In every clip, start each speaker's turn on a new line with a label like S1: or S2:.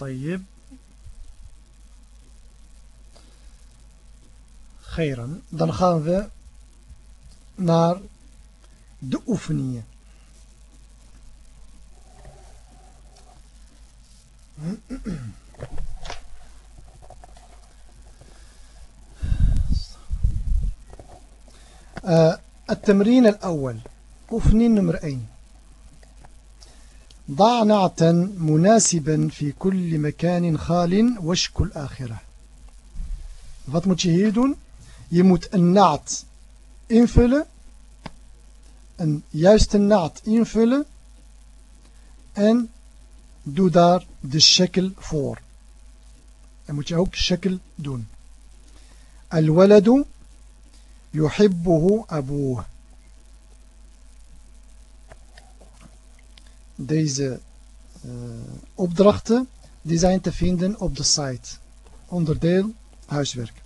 S1: طيب. خيرا. دان gaan we naar de oefeningen التمرين الأول. أفنين نمر أين ضع نعتا مناسبا في كل مكان خال وشك الآخرة Wat moet je hier doen? Je moet een naad invullen. Een juiste naad invullen. En doe daar de shekel voor. En moet je ook shekel doen. Al-waladu yuhibbuhu abuh. Deze uh, opdrachten die zijn te vinden op de site. Onderdeel huiswerk.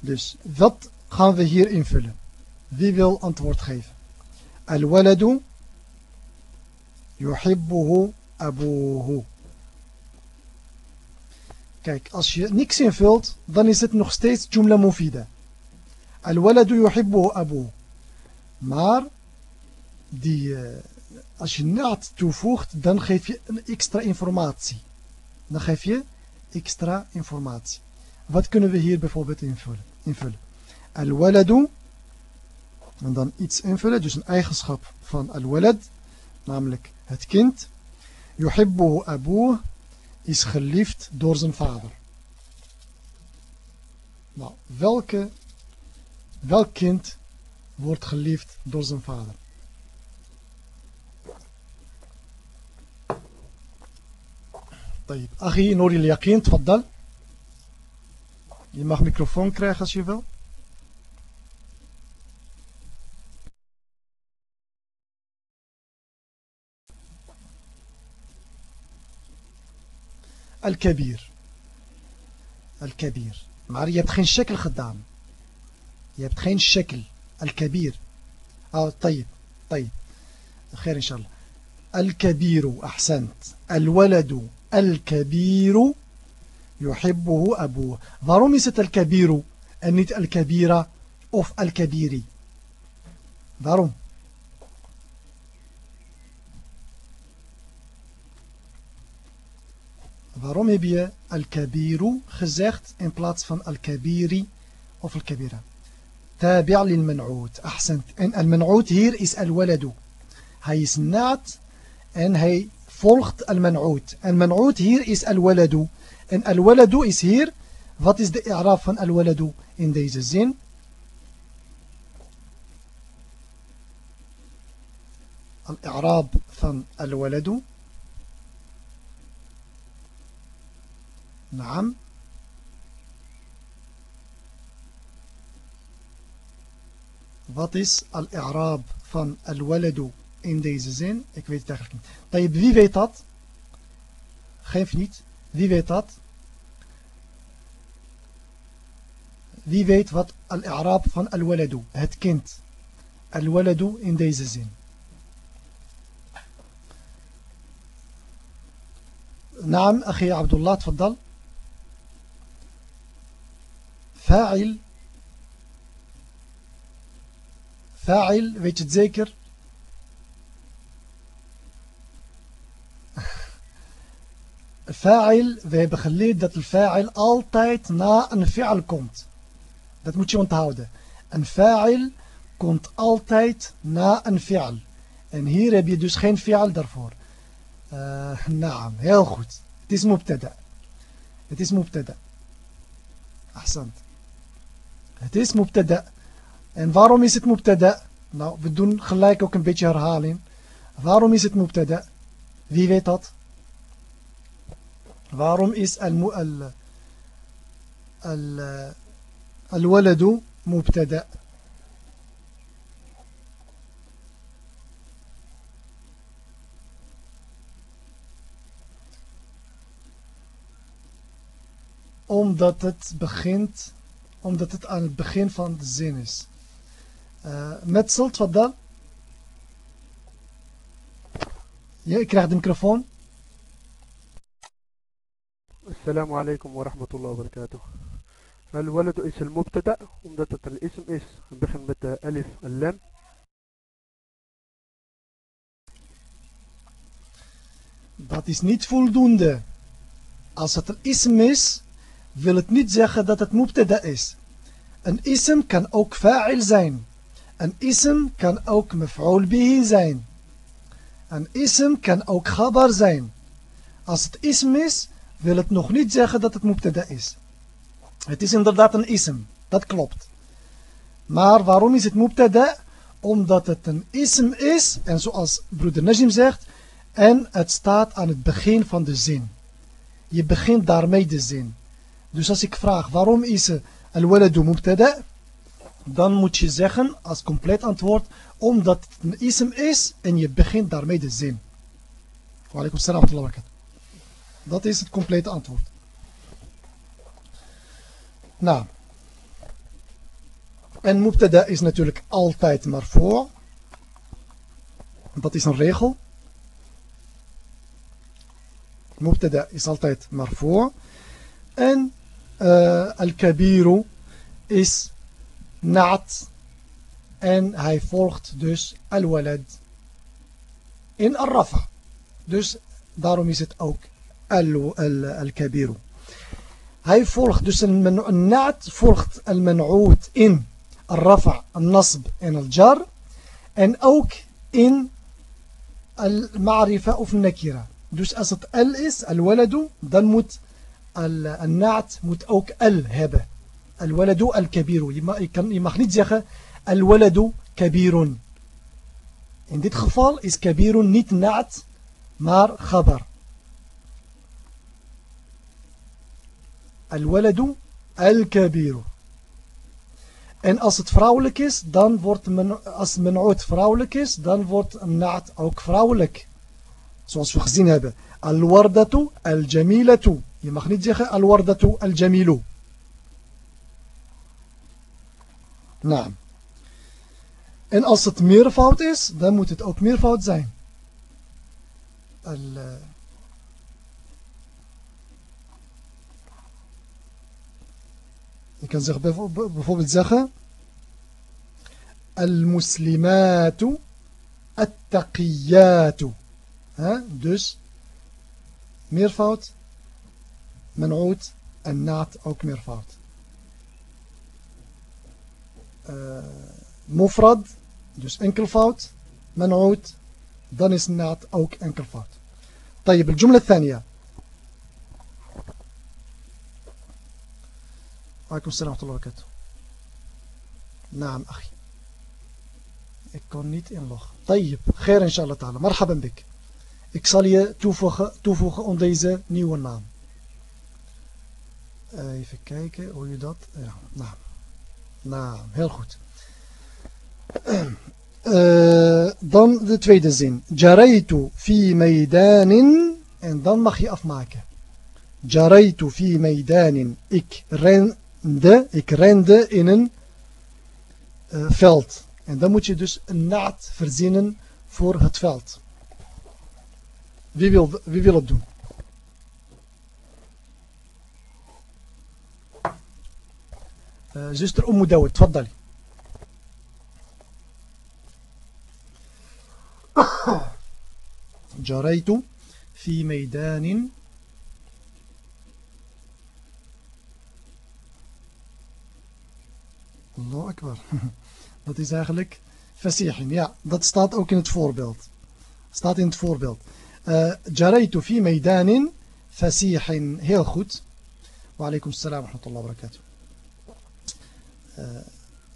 S1: Dus wat gaan we hier invullen? Wie wil antwoord geven? Al-waladu yuhibbuhu abuhu. Kijk, als je niks invult, dan is het nog steeds jumla mufida. Al-waladu yuhibbuhu. Maar die, uh, als je naad toevoegt, dan geef je een extra informatie. Dan geef je extra informatie. Wat kunnen we hier bijvoorbeeld invullen? invullen? Al-waladu, en dan iets invullen, dus een eigenschap van al-walad, namelijk het kind. Yuhibbuhu abuh is geliefd door zijn vader. Nou, welke, welk kind wordt geliefd door zijn vader? طيب. أخي نور اليقين تفضل. Je mag microfoon krijgen als. الكبير. الكبير. maar je hebt geen shekel gedaan je shekel الكبير. آه طيب طيب. خير إن شاء الله. الكبير أحسنت. الولد الكبير يحبه أبوه. het الكبير niet الكبيرة of الكبيري waarom heb je الكبير. gezegd in plaats van الكبيري of الكبيرة تابع للمنعوت. أحسنت. en المنعوت hier is الولد. Is naad en hij volgt المنعوت المنعوت hier is الولد En al-waladu is hier, wat is de i'raab van al-waladu in deze zin? Al-i'raab van al-waladu. Naam. Wat is al-i'raab van al-waladu in deze zin? Ik weet het eigenlijk niet. Wie weet dat? Geef niet. Wie weet dat? Wie weet wat al-i'raab van al-waladu, het kind. Al-waladu in deze zin. نعم أخي عبد الله تفضل فاعل فاعل weet je het zeker fa'il, we hebben geleerd dat de fa'il altijd na een fi'al komt. Dat moet je onthouden. Een fa'il komt altijd na een fi'al. En hier heb je dus geen fi'al daarvoor. Uh, naam, heel goed. Het is mubtada. Het is mubtada. Ahsant. Het is mubtada. En waarom is het mubtada? Nou, we doen gelijk ook een beetje herhaling. Waarom is het mubtada? Wie weet dat? Waarom is al, al, al, الولد مبتدا omdat het begint omdat het aan het begin van de zin is uh, Metsel, wat dan? Ja, ik krijg de microfoon
S2: السلام عليكم ورحمة الله وبركاته الولد is المبتدا omdat het een ism is het begint met de alif lam
S1: dat is niet voldoende als het een ism is wil het niet zeggen dat het mubtada is een ism kan ook fa'il zijn een ism kan ook maf'ul bihi zijn een ism kan ook khabar zijn als het ism is wil het nog niet zeggen dat het mubtada is. Het is inderdaad een ism, dat klopt. Maar waarom is het mubtada? Omdat het een ism is, en zoals broeder Najim zegt, en het staat aan het begin van de zin. Je begint daarmee de zin. Dus als ik vraag waarom is al-waladu mubtada, dan moet je zeggen als compleet antwoord, omdat het een ism is en je begint daarmee de zin. Wa alaikum salam wa dat is het complete antwoord. Nou. En mubtada is natuurlijk altijd maar voor. Dat is een regel. Mubtada is altijd maar voor. En uh, al-kabiru is naat. En hij volgt dus al-walad in al-rafa. Dus daarom is het ook الكبير. هاي فولخ دوس النعت فولخ المنعوت إن الرفع النصب إن الجر إن أوك In المعرفة of النكرة dus als de ال is الولد dan moet النعت moet ook ال hebben. الولد الكبير يما يكن يمخنيت زخة الولد كبير إن ديت خفال إس كبير نيت نعت مار خبر. Al-waladu al-kabiru. En als het vrouwelijk is, dan wordt men, als men ooit vrouwelijk is, dan wordt naad ook vrouwelijk. Zoals we gezien hebben. Al-wardatu al-jamilatu. Je mag niet zeggen al-wardatu al-jamilu. Nou. En als het meervoud is, dan moet het ook meervoud zijn. Al... Je kan zeggen, bijvoorbeeld zeggen Al-muslimatu At-taqiyatu Dus meervoud Man'oud en naad ook meervoud uh, Mufrad Dus enkelvoud Man'oud Dan is naad ook enkelvoud طيب الجملة الثانية عليكم السلام ورحمة الله وبركاته نعم أخي ik kon niet inloggen طيب خير إن شاء الله تعالى مرحبا بك ik zal je toevoegen, toevoegen onder deze nieuwe naam even kijken hoe je dat ja, nou, nou heel goed uh, dan de tweede zin jaraitu fi meidanin en dan mag je afmaken jaraitu fi meidanin ik ren de, ik rende in een uh, veld. En dan moet je dus een naad verzinnen voor het veld. Wie wil, wie wil het doen? Uh, zuster Ummu Dawud, tfaddali. جريت في ميدان Akbar. Dat is eigenlijk fasihin. Ja, dat staat ook in het voorbeeld. Staat in het voorbeeld. Uh, Jaraitu fi meidanin fasihin. Heel goed. Wa alaikum salam wa rahmatullahi wa barakatuh. Uh,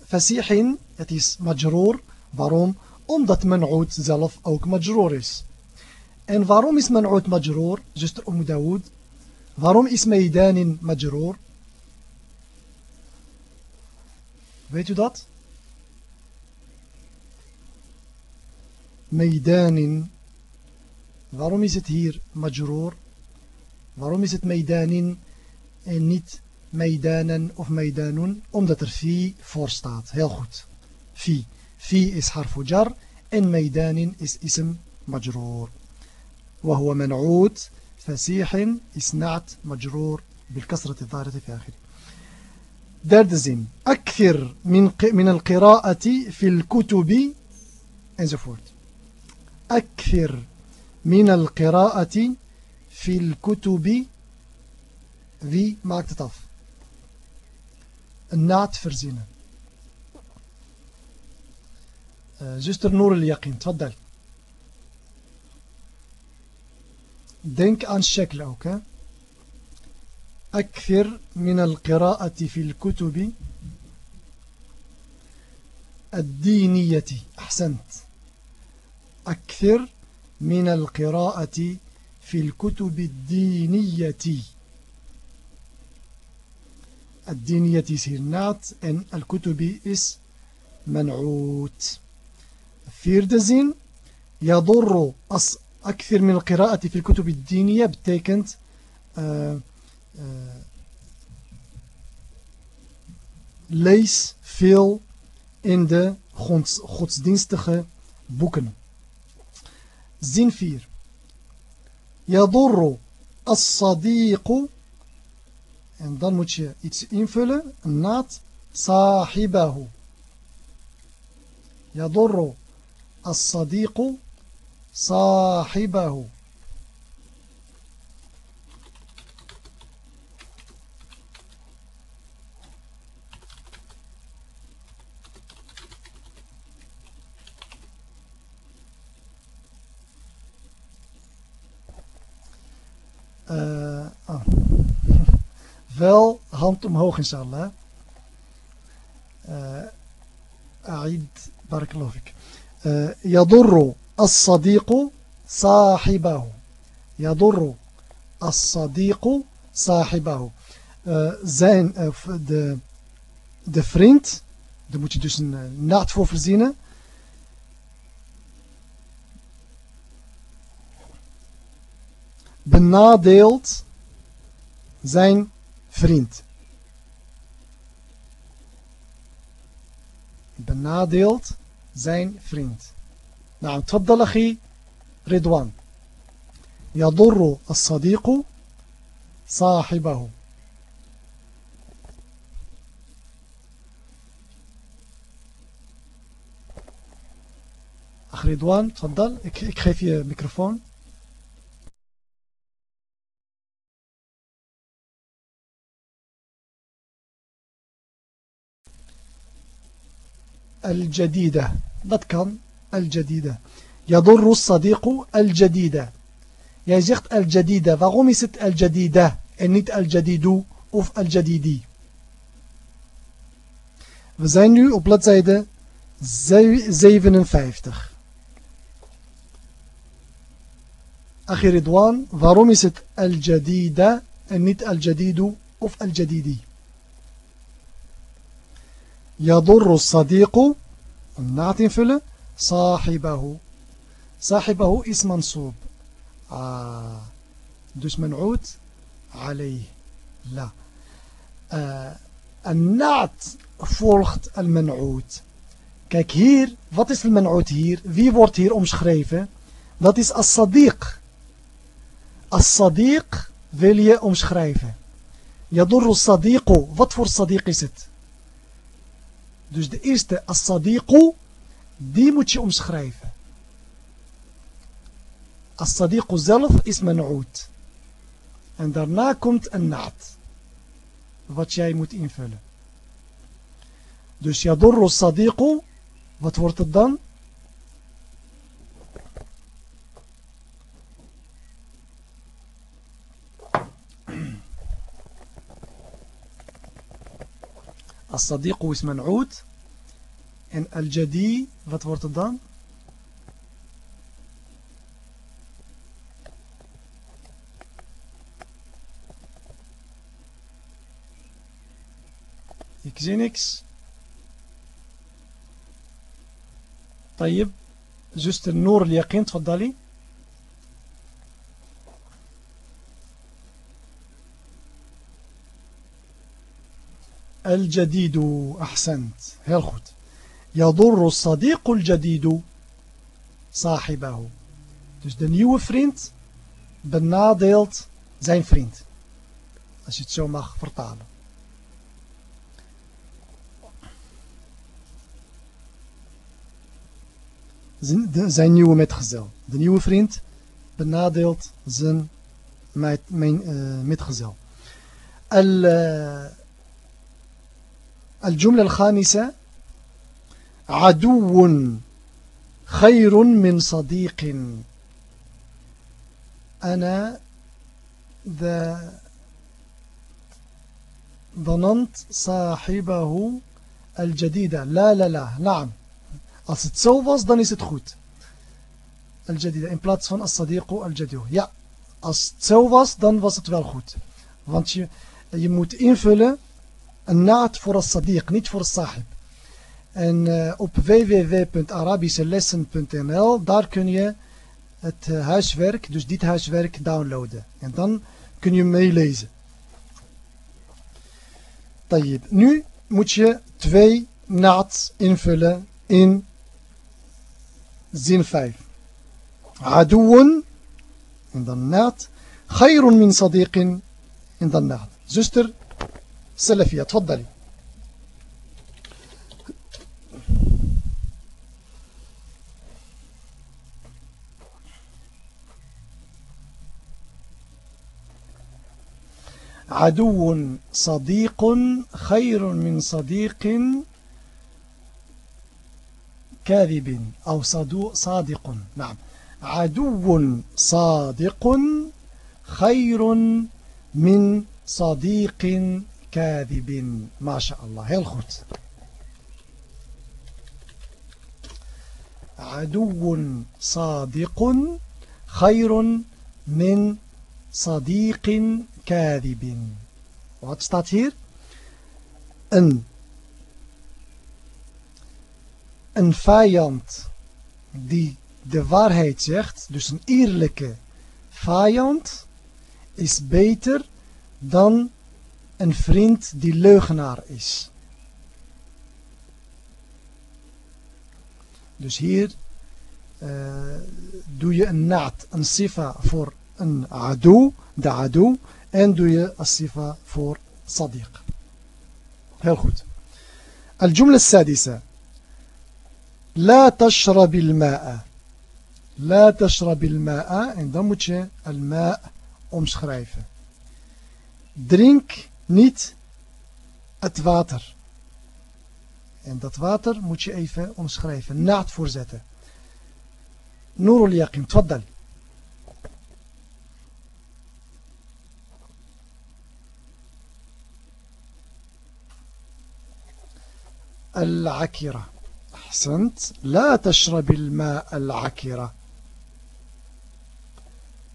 S1: fasihin, het is majroor. Waarom? Omdat man'oud zelf ook majroor is. En waarom is man'oud majroor? Zuster Umm Dawood. Waarom is meidanin majroor? Weet u dat? Meidanin. Waarom is het hier majroor? Waarom is het meidanin en niet meidanen of meidanun? Omdat er fi voor staat. Heel goed. Fi. Fi is harfu jar en meidanin is ism majroor. وهو منعوت فسيح is نعت مجرور بالكسرة الظاهرة في آخره دردزم أكثر من من القراءة في الكتب. إنزفورت أكثر من القراءة في الكتب. في ماكتطف النعت فرزينا زوستر آه، نور اليقين تفضل. دينك عن الشكل أوكي. أكثر من القراءة في الكتب الدينية. أحسنت. أكثر من القراءة في الكتب الدينية. الدينية سيرنات إن الكتب إس منعوت. فيردزين يضر أكثر من القراءة في الكتب الدينية بتكنت آه uh, lees veel in de gods, godsdienstige boeken. Zin 4. Yadurru as-sadiqu en dan moet je iets invullen, naad, sahibahu. Yadurru as-sadiqu sahibahu. wel hand omhoog inshallah. waar barakallahu fik. Yadurru as-sadiqu sahibahu. Yadurru as-sadiqu sahibahu. Eh, zijn, eh, of de, de vriend, daar moet je dus een eh, naad voor voorzien. Benadeeld zijn vriend. Benadeelt zijn vriend. Nou, تفضل أخي رضوان يضر الصديق صاحبه أخ رضوان تفضل ik, ik geef je microfoon الجديدة. ذاتك الجديدة. يضر الصديق الجديدة. يزيغت الجديدة. وغمست الجديدة. انت الجديد اوف الجديدي. We zijn nu op bladzijde 57. Achiridwan, waarom is het Al-Jadida en niet يضر الصديق النعت فله صاحبه. صاحبه اسم منصوب. آه، دوش منعوت عليه. لا. آه، النعت volgt المنعوت. Kijk hier wat is المنعوت hier. Wie wordt hier omschreven? Wat is الصديق. الصديق wil je omschrijven يضر الصديق wat voor الصديق is 't. Dus de eerste الصديق, die moet je omschrijven. As-sadiqu zelf is man'oud. En daarna komt een naad. Wat jij moet invullen. Dus yadurru as-sadiqu, wat wordt het dan? الصديق is منعوت إن الجدي wat wordt het dan طيب زوستر النور اليقين تفضلي. الجديد أحسنت heel goed يضر الصديق الجديد صاحبه dus de nieuwe vriend benadeelt zijn vriend. Als je het zo mag vertalen. Zijn nieuwe metgezel. De nieuwe vriend benadeelt zijn metgezel. الجملة الخامسة عدو خير من صديق أنا ذا ظننت صاحبه الجديدة لا لا لا نعم als het zo was dan is het goed الجديدة in plaats van الصديق الجديد ja als het zo was dan was het wel goed want je, je moet invullen Een naad voor een sadiq, niet voor sahib. En eh, op www.arabischelessen.nl, daar kun je het eh, huiswerk, dus dit huiswerk, downloaden. En dan kun je meelezen. Tayyip. Nu moet je twee naads invullen in zin 5. Adouwen, en dan naad. Khairun min sadiqin, en dan naad. Zuster, Salafia, tfaddali. عدو صديق خير من صديق كاذب أو صادق نعم عدو صادق خير من صديق kadibin. MashaAllah. Heel goed. Aduun sadiqun khairun min sadiqin kadibin. Wat staat hier? Een, een vijand die de waarheid zegt, dus een eerlijke vijand, is beter dan een vriend die leugenaar is. Dus hier uh, doe je een naad, een sifa voor een adu, de adu, en doe je as-sifa voor sadiq. Heel goed. الجملة السادسة لا تشرب الماء لا تشرب الماء en dan moet je الماء omschrijven. Drink niet het water. En dat water moet je even omschrijven. Naad voorzetten. Noorul Yaqin, tfaddal. العكرة أحسنت لا تشرب الماء العكرة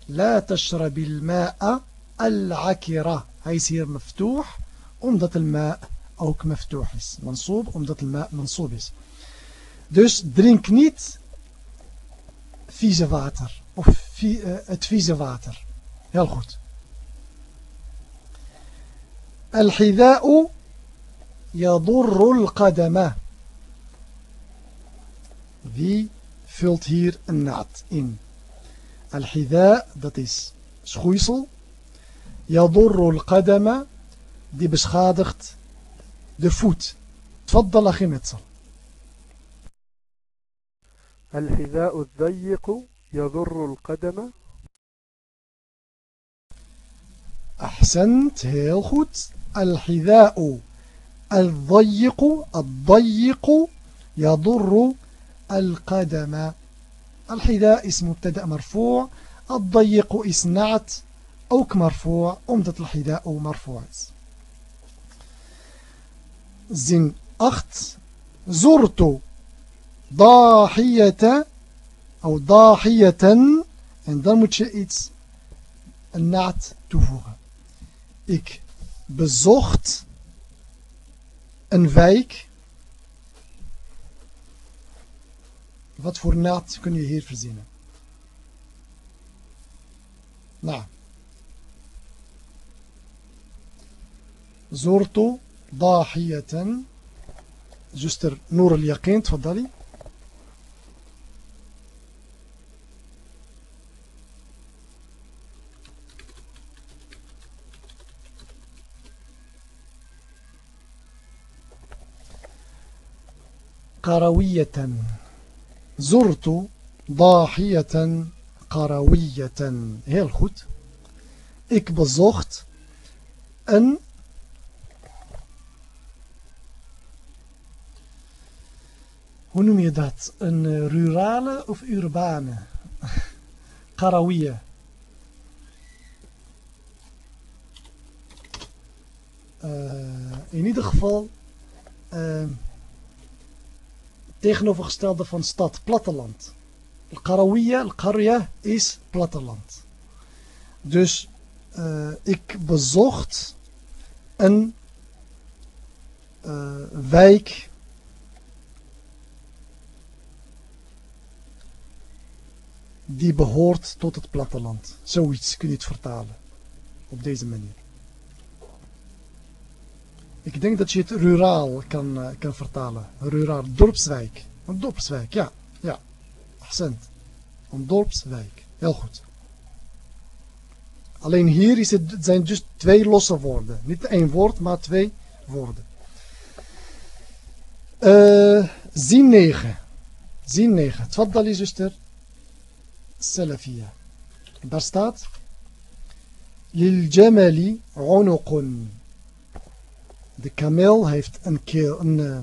S1: لا تشرب الماء العكرة هاي يصير مفتوح omdat الماء ook مفتوح is منصوب omdat الماء منصوب is dus drink niet vieze water of vie, uh, het vieze water heel goed الحذاء يضر القدم Wie vult hier een naad in? Al-hida, dat is schoeisel. Yadurru al-qadama, die beschadigt de voet. تفضل أخي متصل
S2: الحذاء الضيق يضر القدم.
S1: أحسنت heel goed الحذاء الضيق الضيق يضر القدم. الحذاء اسم مبتدأ مرفوع الضيق is نعت ook مرفوع omdat الحذاء مرفوع is zin 8 زرت ضاحية أو ضاحية en dan moet je iets een naad toevoegen ik bezocht een wijk. Wat voor naad kun je hier verzinnen? Nou. زرت ضاحية. جستر نور اليقين تفضلي. قروية. زرت ضاحية قروية. هي goed ik أن hoe noem je dat? Een rurale of urbane? Karawiya. Uh, in ieder geval uh, tegenovergestelde van stad, platteland. Al-Karawiya, is platteland. Dus uh, ik bezocht een wijk die behoort tot het platteland. Zoiets kun je het vertalen. Op deze manier. Ik denk dat je het ruraal kan, uh, kan vertalen. Ruraal, dorpswijk. Een dorpswijk, ja. Ja, accent. Een dorpswijk. Heel goed. Alleen hier is het, zijn dus twee losse woorden. Niet één woord, maar twee woorden. Uh, zin 9. Zin 9. Tfaddali zuster. Salafiyya. Daar staat Liljamali unuqun. De kameel heeft een, keel, een, uh,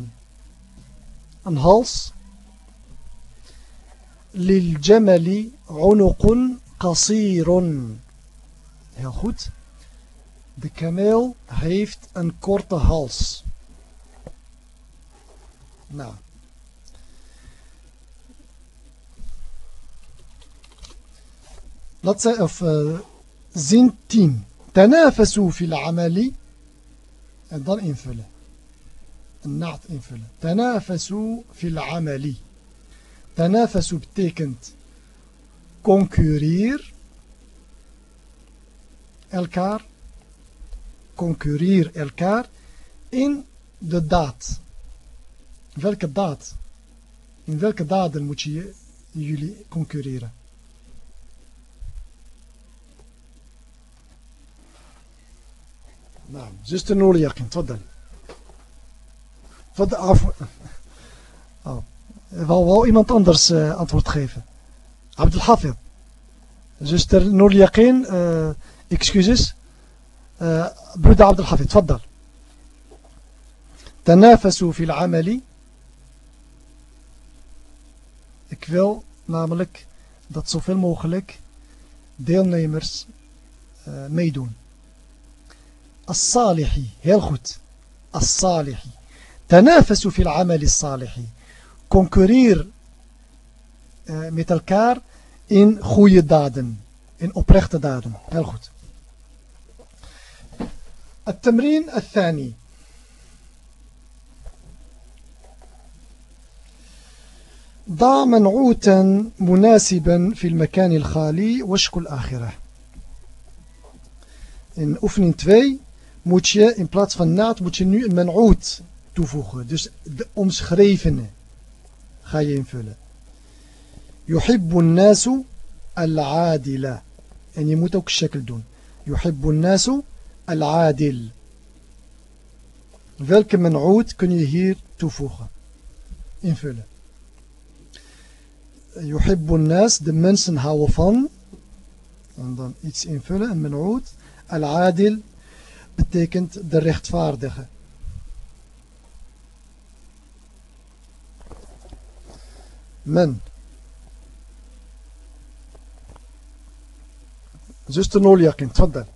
S1: een hals. Liljamali unuqun qasirun. Heel goed. De kameel heeft een korte hals. Nou. Laat of uh, zin 10. Tanafasu fil amali. En dan invullen. Een naad invullen. Tanafasu fil amali. Tanafasu betekent concurreer elkaar. Concurreer elkaar in de daad. Welke daad? In welke daden moet je jullie concurreren? نعم zuster Noor Yakin تفضل تفضل عفوا oh. wou, wou iemand anders uh, antwoord geven Abdel Hafid zuster Noor Yakin uh, excuses uh, broeder Abdel Hafid تفضل تنافسوا في العمل ik wil namelijk dat zoveel mogelijk deelnemers uh, meedoen الصالحي heel goed الصالحي تنافسوا في العمل concurreer uh, met elkaar in goede daden in oprechte daden heel goed التمرين الثاني. ضع منعوتا مناسبا في المكان الخالي واشكل آخره in oefening 2 moet je in plaats van naad moet je nu een man'oot toevoegen. Dus de omschrevene ga je invullen. Yuhibbu nasu al-adila. En je moet ook shakl doen. Yuhibbu nasu al-adil. Welke man'oot kun je hier toevoegen? Invullen. Yuhibbu nas, de mensen houden van. En dan iets invullen, een man'oot. Al-adil betekent de rechtvaardige. Men. Zuster Noljakin, tfaddal.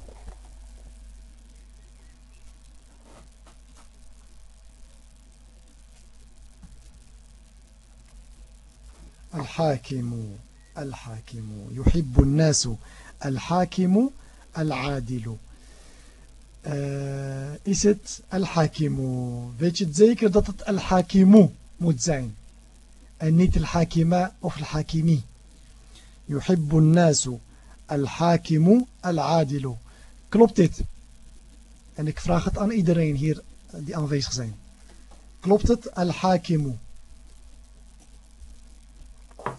S1: الحاكم الحاكم يحب الناس الحاكم العادل uh, is het al-hakimu. Weet je het zeker dat het al-hakimu moet zijn. En niet al-hakima of al-hakimi. Yuhibbu nasu al-hakimu al-adilu. Klopt dit? En ik vraag het aan iedereen hier die aanwezig zijn. Klopt het al-hakimu?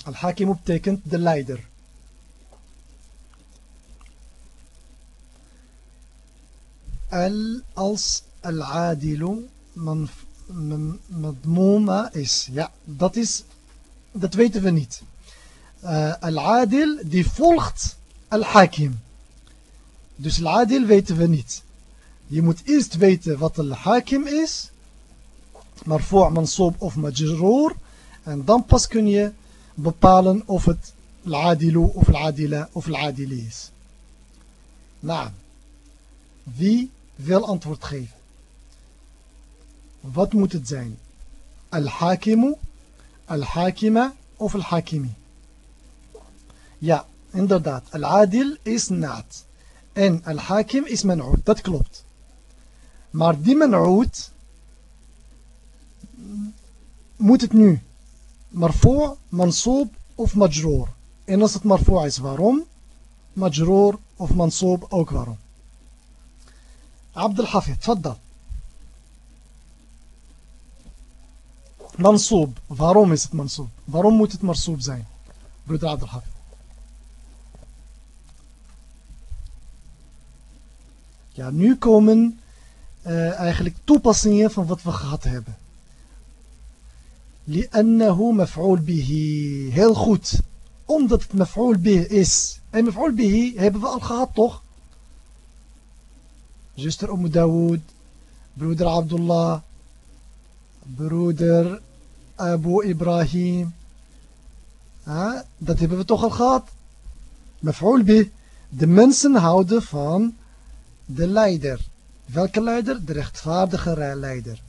S1: Al-hakimu betekent de leider. Al als al-adilu, madmooma is. Ja, dat, is, dat weten we niet. Uh, al-adil die volgt al-hakim. Dus al-adil weten we niet. Je moet eerst weten wat al-hakim is. Marfu' mansoob of majroor. En dan pas kun je bepalen of het al-adilu of al-adila of al-adili is. Nou, wie wil antwoord geven? Wat moet het zijn? Al-hakimu, al-hakima of al-hakimi? Ja, inderdaad. Al-adil is naad. En al-hakim is man'oud. Dat klopt. Maar die man'oud moet het nu marfu', mansoob of majroor. En als het marfu' is, waarom? Majroor of mansoob ook waarom? عبد الحفيظ تفضل منصوب waarom is het منصوب waarom moet het منصوب zijn broeder عبد الحفيظ ja nu komen uh, eigenlijk toepassingen van wat we gehad hebben لأنه مفعول به heel goed omdat het مفعول به is en مفعول به hebben we al gehad toch zuster Umm Dawood, broeder Abdullah, broeder Abu Ibrahim. Ah, dat hebben we toch al gehad. Maf'ul bih. De mensen houden van de leider. Welke leider? De rechtvaardige leider.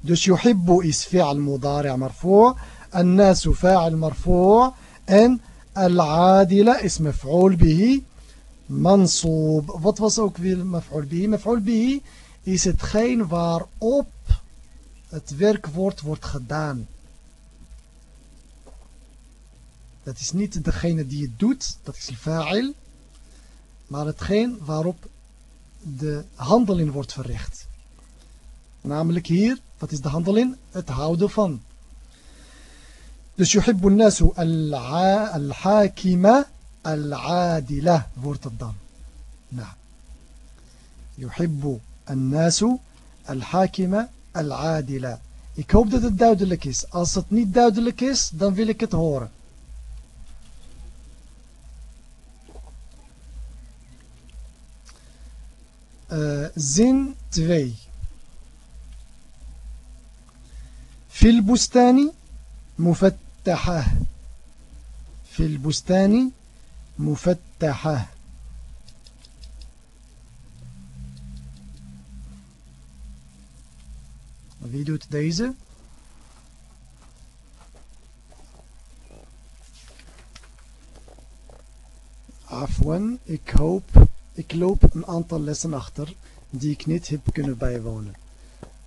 S1: Dus yuhibbu is fi'al mudari' marfu' الناس فاعل مرفوع en al-adila is maf'ul bihi mansoob. Wat was ook weer maf'ul bihi? Maf'ul bihi is hetgeen waarop het werkwoord wordt gedaan. Dat is niet degene die het doet, dat is fa'il, maar hetgeen waarop de handeling wordt verricht. Namelijk hier, wat is de handeling? Het houden van. Dus yuhibbu nasu al-hakima العادلة wordt het dan. Nou. يحب الناس الحاكمة العادلة. Ik hoop dat het duidelijk is. Als het niet duidelijk is, dan wil ik het horen. Uh, zin 2. في البستان مفتحة في البستان مفتحة Wie doet deze? Afwan, ik hoop, ik loop een aantal lessen achter die ik niet heb kunnen bijwonen.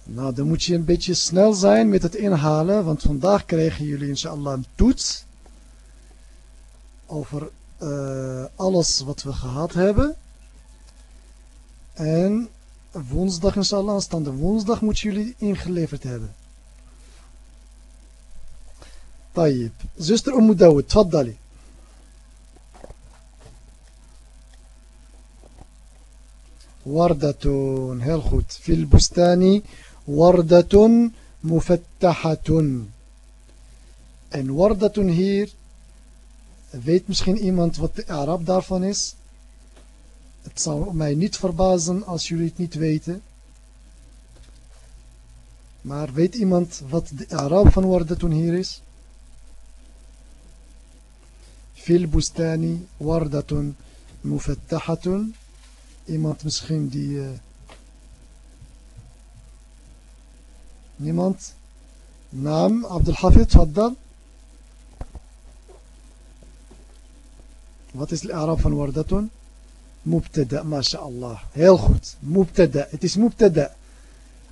S1: Nou, dan moet je een beetje snel zijn met het inhalen, want vandaag krijgen jullie inshallah een toets over uh, alles wat we gehad hebben. En woensdag inshallah, aanstaande woensdag moet jullie ingeleverd hebben. طيب zuster Umm Dawud, تفضلي وردة heel goed في البستان وردة مفتحة en وردة hier Weet misschien iemand wat de Arab daarvan is? Het zou mij niet verbazen als jullie het niet weten. Maar weet iemand wat de Arab van worden toen hier is? Fil bustani wardatun mufattahatun. Iemand misschien die... Uh, niemand? Naam, Abdul Hafid, dan? Wat is de Arab van wardatun? Mubtada, mashallah. Heel goed. Mubtada. Het is mubtada.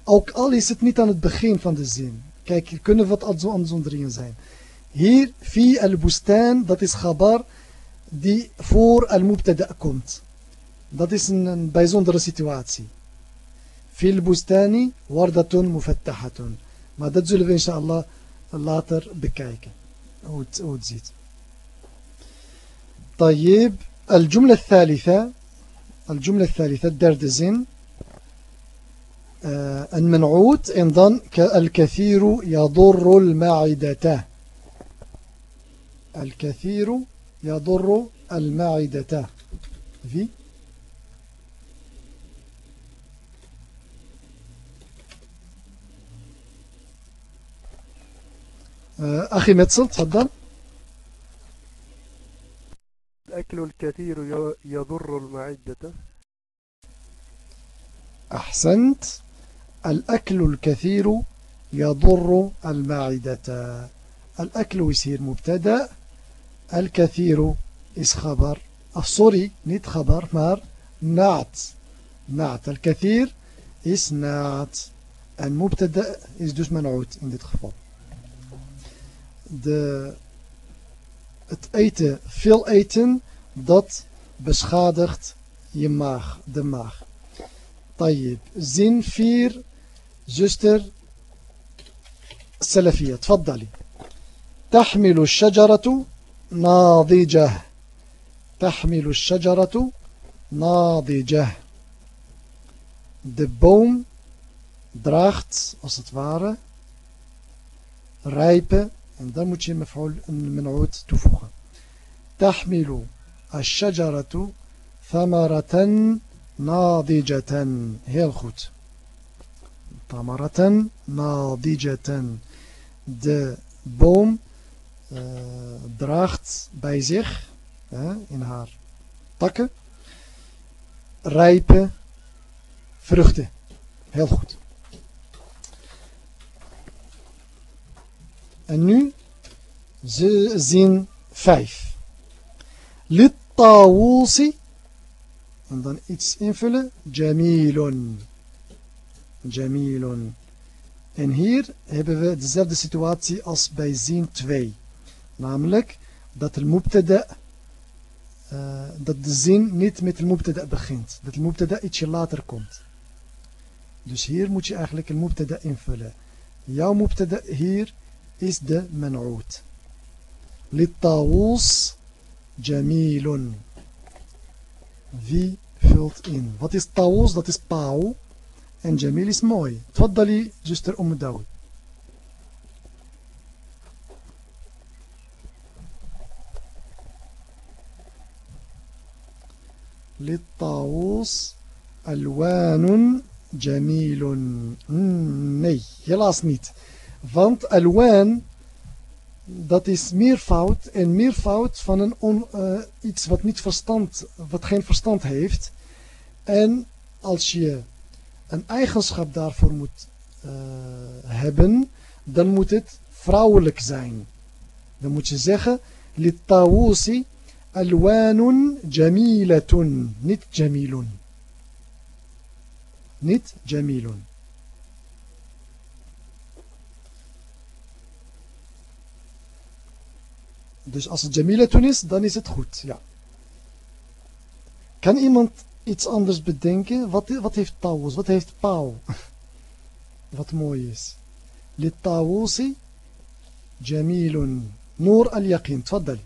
S1: Ook al is het niet aan het begin van de zin. Kijk, er kunnen wat uitzonderingen zijn. Hier, fi al-bustan, dat is gabar die voor al-mubtada komt. Dat is een, een bijzondere situatie. Fi al-bustani wardatun mufattahatun. Maar dat zullen we inshallah later bekijken. Hoe het, hoe het ziet. طيب الجملة الثالثة الجملة الثالثة الدردزين آه، المنعوت إن انضن الكثير يضر المعدة. الكثير يضر المعدة. في؟ آه، أخي متصل تفضل.
S2: الأكل الكثير يضر المعدة.
S1: أحسنت. الأكل الكثير يضر المعدة. الأكل يصير مبتدأ. الكثير is خبر. Sorry niet خبر maar naat naat الكثير naat en مبتدأ is dus منعوت. in dit geval de, het eten, veel eten, dat beschadigt je maag, de maag. طيب zin 4 zuster سلفية تفضلي تحمل الشجرة ناضجة تحمل الشجرة ناضجة de boom draagt als het ware rijpe En dan moet je maf'ul een men'oot toevoegen. Tahmilu ash-shajaratu thamaratan nadijatan. Heel goed. Thamaratan nadijatan. De boom uh, draagt bij zich, uh, in haar takken, rijpe vruchten. Heel goed. En nu zin 5. Littawusi. En dan iets invullen. Jamilun. Jamilun. En hier hebben we dezelfde situatie als bij zin 2. Namelijk dat de uh, dat de zin niet met de mubtada begint. Dat de mubtada ietsje later komt. Dus hier moet je eigenlijk een mubtada invullen. Jouw mubtada hier is de men'oot. Littawus jamilun. Wie vult in? Wat is tawus? Dat is pauw. En jamil is mooi. Tfaddali, zuster Umm. للطاووس ألوان جميل nee helaas niet Want alwan, dat is meervoud en meervoud van een uh, iets wat, niet verstand, wat geen verstand heeft. En als je een eigenschap daarvoor moet uh, hebben, dan moet het vrouwelijk zijn. Dan moet je zeggen, litawusi alwanun jamilatun, niet jamilun. Niet jamilun. Dus als het Jamilatun is, dan is het goed. Ja. Kan iemand iets anders bedenken? Wat, wat heeft Tawus? Wat heeft Pauw? wat mooi is. للطاووس جميل نور اليقين تفضل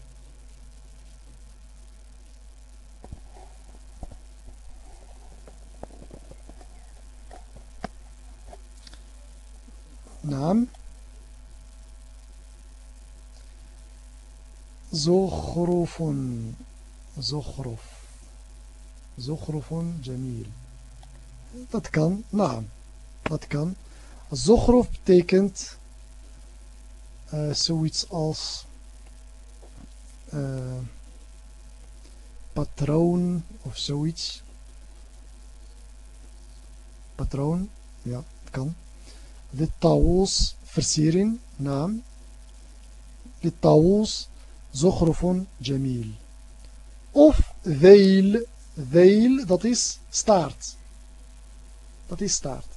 S1: نعم زخرف زخرف زخرف جميل dat kan, naam dat kan زخرف betekent uh, zoiets als uh, patroon of zoiets patroon, ja, dat kan dit tawels versiering, naam dit tawels Zoghrufun jamil. Of veil. Veil, dat is staart. Dat is staart.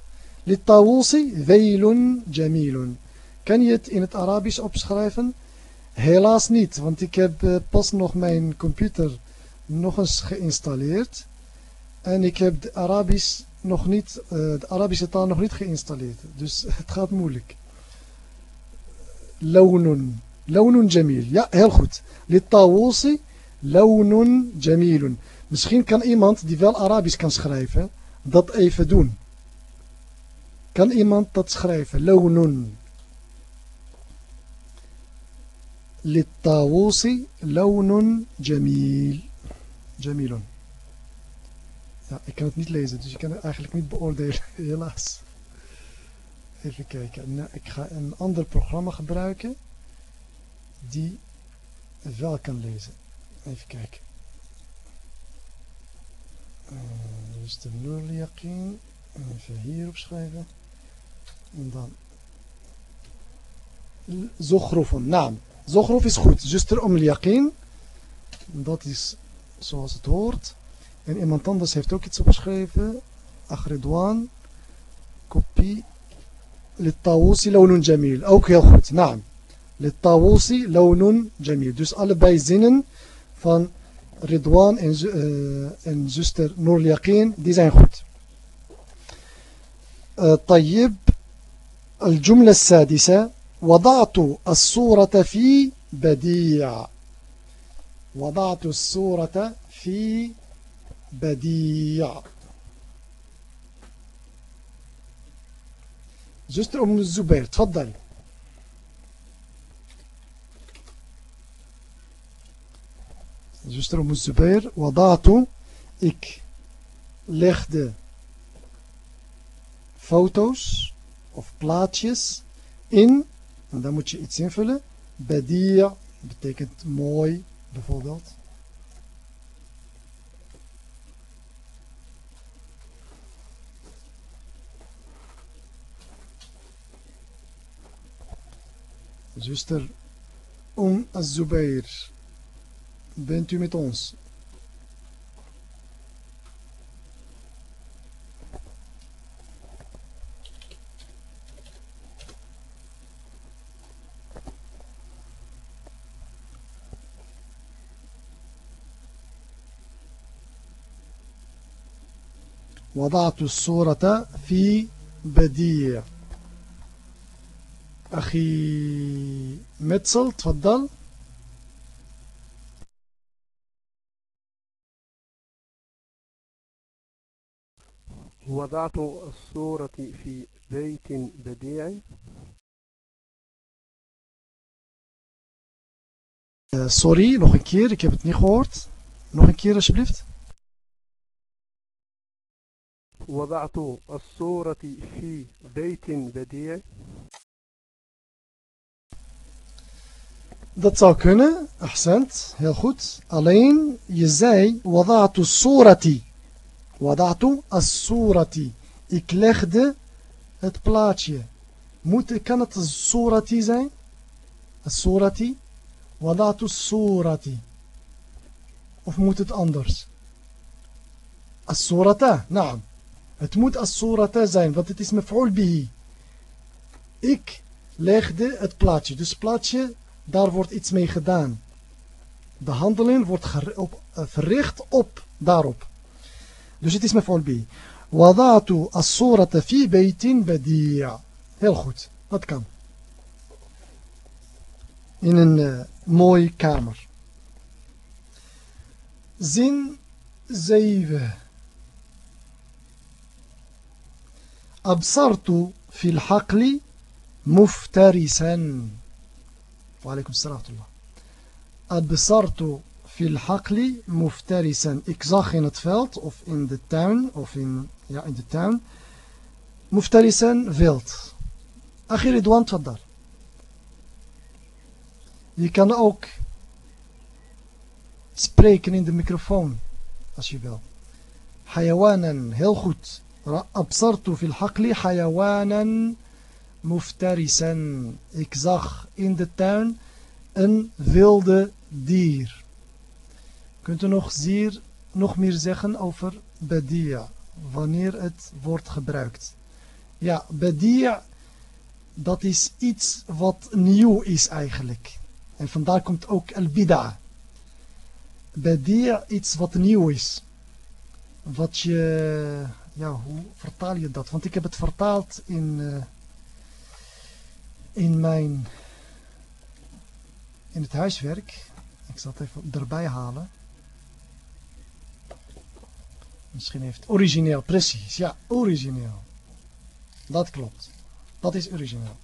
S1: Littawusi veilun jamilun. Kan je het in het Arabisch opschrijven? Helaas niet, want ik heb uh, pas nog mijn computer nog eens geïnstalleerd. En ik heb de, Arabisch nog niet, uh, de Arabische taal nog niet geïnstalleerd. Dus het gaat moeilijk. Launun jamil. Ja, heel goed. Littawusi launun jamilun. Misschien kan iemand die wel Arabisch kan schrijven, dat even doen. Kan iemand dat schrijven? Launun. Littawusi launun jamil. Jamilun. Ja, ik kan het niet lezen, dus ik kan het eigenlijk niet beoordelen, helaas. Even kijken. Nou, ik ga een ander programma gebruiken die wel kan lezen. Even kijken. Uh, dus de. Even hier opschrijven. En dan. Zogroefen, naam. Zogroef is goed. Zuster Om Yaqin. Dat is zoals het hoort. En iemand anders heeft ook iets opgeschreven. Achridwan. Kopie. Littawusi launun jamil. Ook heel goed. Naam. Littawusi launun jamil. Dus allebei zinnen van Ridwan en, uh, en zuster Noor Yaqin. Die zijn goed. Uh, طيب الجملة السادسة وضعت الصورة في بديع وضعت الصورة في بديع زوستر أم الزبير تفضل Zuster er Zubair, wadatu, ik legde foto's of plaatjes in, en dan moet je iets invullen, badia, betekent mooi bijvoorbeeld. zuster Om um Zubair bent u met ons? وضعت الصورة في بديع أخي متسل تفضل
S2: وضعت الصورة في بيت بديع
S1: sorry, nog een keer, ik heb het niet gehoord. Nog een keer alsjeblieft.
S2: وضعت الصورة في بيت بديع
S1: Dat zou kunnen, accent, heel goed. Alleen, je zei, wada'tu surati. Wada'tu as-surati. Ik legde het plaatje. Moet, kan het surati zijn? As-surati. Wada'tu surati. Of moet het anders? As-surata, naam. Het moet as-surata zijn, want het is mef'ul bihi. Ik legde het plaatje. Dus plaatje daar wordt iets mee gedaan. De handeling wordt op, uh, verricht op daarop. Dus het is met vol B. Wadatu as-surata fi baytin badi'a. Heel goed, dat kan. In een uh, mooie kamer. Zin 7. أبصرت في الحقل مفترسا وعليكم السلام ورحمة الله أبصرت Ik zag in het veld of in de tuin of in ja in de tuin muftarisan veld. Achir wat daar. Je kan ook spreken in de microfoon als je wil. Hayawanan, heel goed. Absartu filhakli. hakli hayawanan. Ik zag in de tuin een wilde dier. Kunt u nog, zeer, nog meer zeggen over badia, wanneer het wordt gebruikt? Ja, badia, dat is iets wat nieuw is eigenlijk. En vandaar komt ook al-bida. Badia, iets wat nieuw is. Wat je, ja, hoe vertaal je dat? Want ik heb het vertaald in... Uh, in mijn in het huiswerk. Ik zal het even erbij halen. Misschien heeft origineel, precies. Ja, origineel. Dat klopt. Dat is origineel.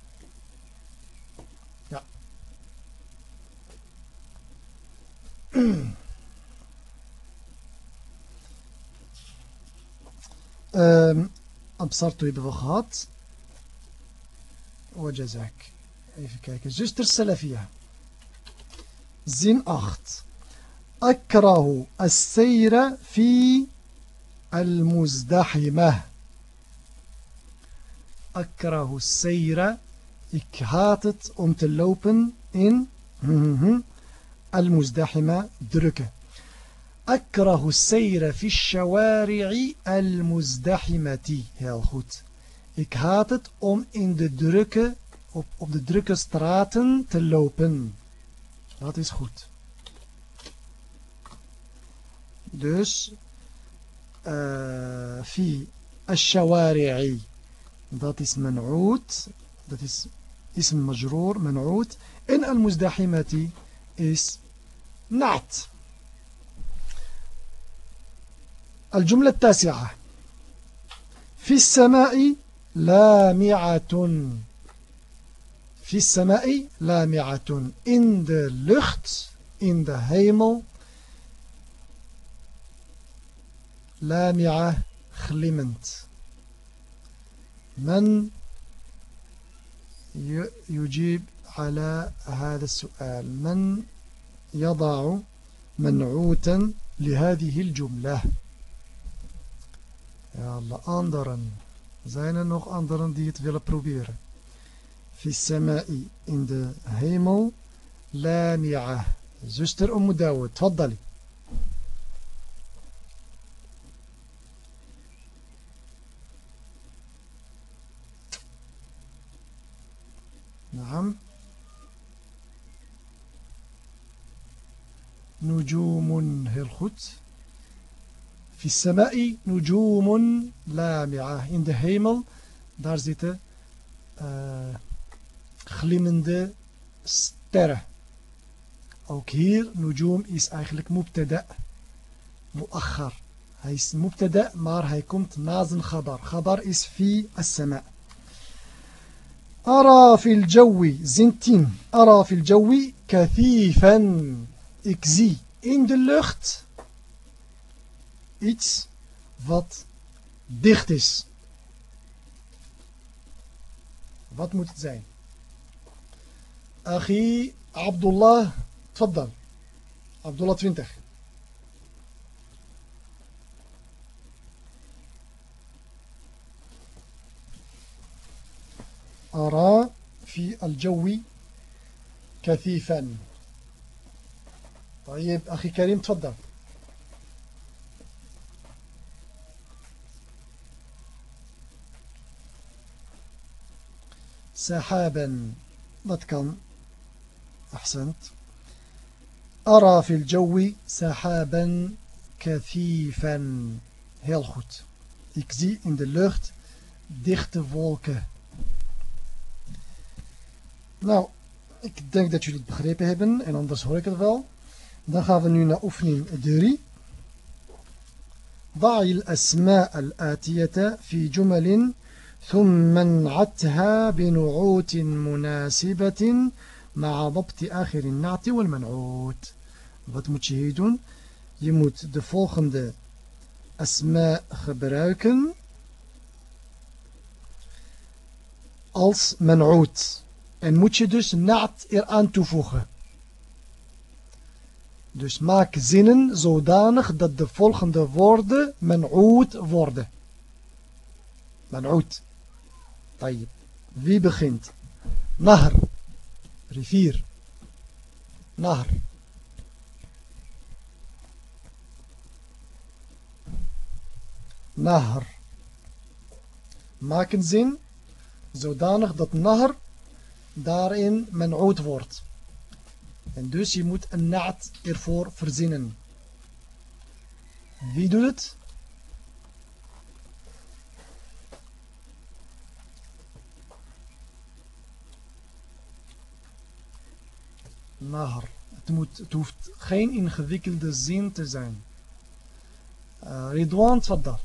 S1: Ja. um, hebben we gehad. Oh, Wajazak. Even kijken. Zuster Salafia. Zin 8. Akrahu as fi المزدحمة أكره السير Ik haat het om te lopen in المزدحمة drukke. أكره السير في الشوارع المزدحمة heel goed ik haat het om in de drukke op, op de drukke straten te lopen dat is goed dus uh, في الشوارع. dat is منعوت is اسم مجرور منعوت. en المزدحمة is نعت الجملة التاسعة. في السماء لامعة. في السماء لامعة. In de lucht in de hemel. لامعة خليمنت. من يجيب على هذا السؤال؟ من يضع منعوتا لهذه الجملة؟ يا الله أندرا زين نوخ أندرا ديت فيلا بروبير. في السماء عند هيمو لامعة. زوستر أم داود تفضلي. نجوم هيرخوت في السماء نجوم لامعة. In the hemel daar zitten glimmende sterren ook hier نجوم is eigenlijk مبتدأ. مؤخر. Hij is مبتدأ مار hij komt na zijn خبر. خبر is في السماء. أرى في الجو زنتين. أرى في الجو كثيفا. ik zie in de lucht iets wat dicht is. Wat moet het zijn? Achi Abdullah, tfaddal. Abdullah 20. أرى في الجو كثيفا طيب أخي كريم تفضل سحابا dat kan أحسنت أرى في الجو سحابا كثيفا heel goed ik zie in de lucht dichte wolken nou ik denk dat jullie het begrepen hebben en anders hoor ik het wel Dan gaan we nu naar oefening 3 ضع الأسماء الآتية في جمل ثم انعتها بنعوت مناسبة مع ضبط آخر النعت والمنعوت wat moet je hier doen je moet de volgende asma gebruiken als man'oot en moet je dus naat eraan toevoegen dus maak zinnen zodanig dat de volgende woorden man'oot worden man'oot طيب wie begint نهر rivier نهر نهر maak een zin zodanig dat nahr daarin men'oud wordt en dus je moet een naad ervoor verzinnen wie doet het nahr. Het, moet, het hoeft geen ingewikkelde zin te zijn. Uh, Ridwan, tfaddal.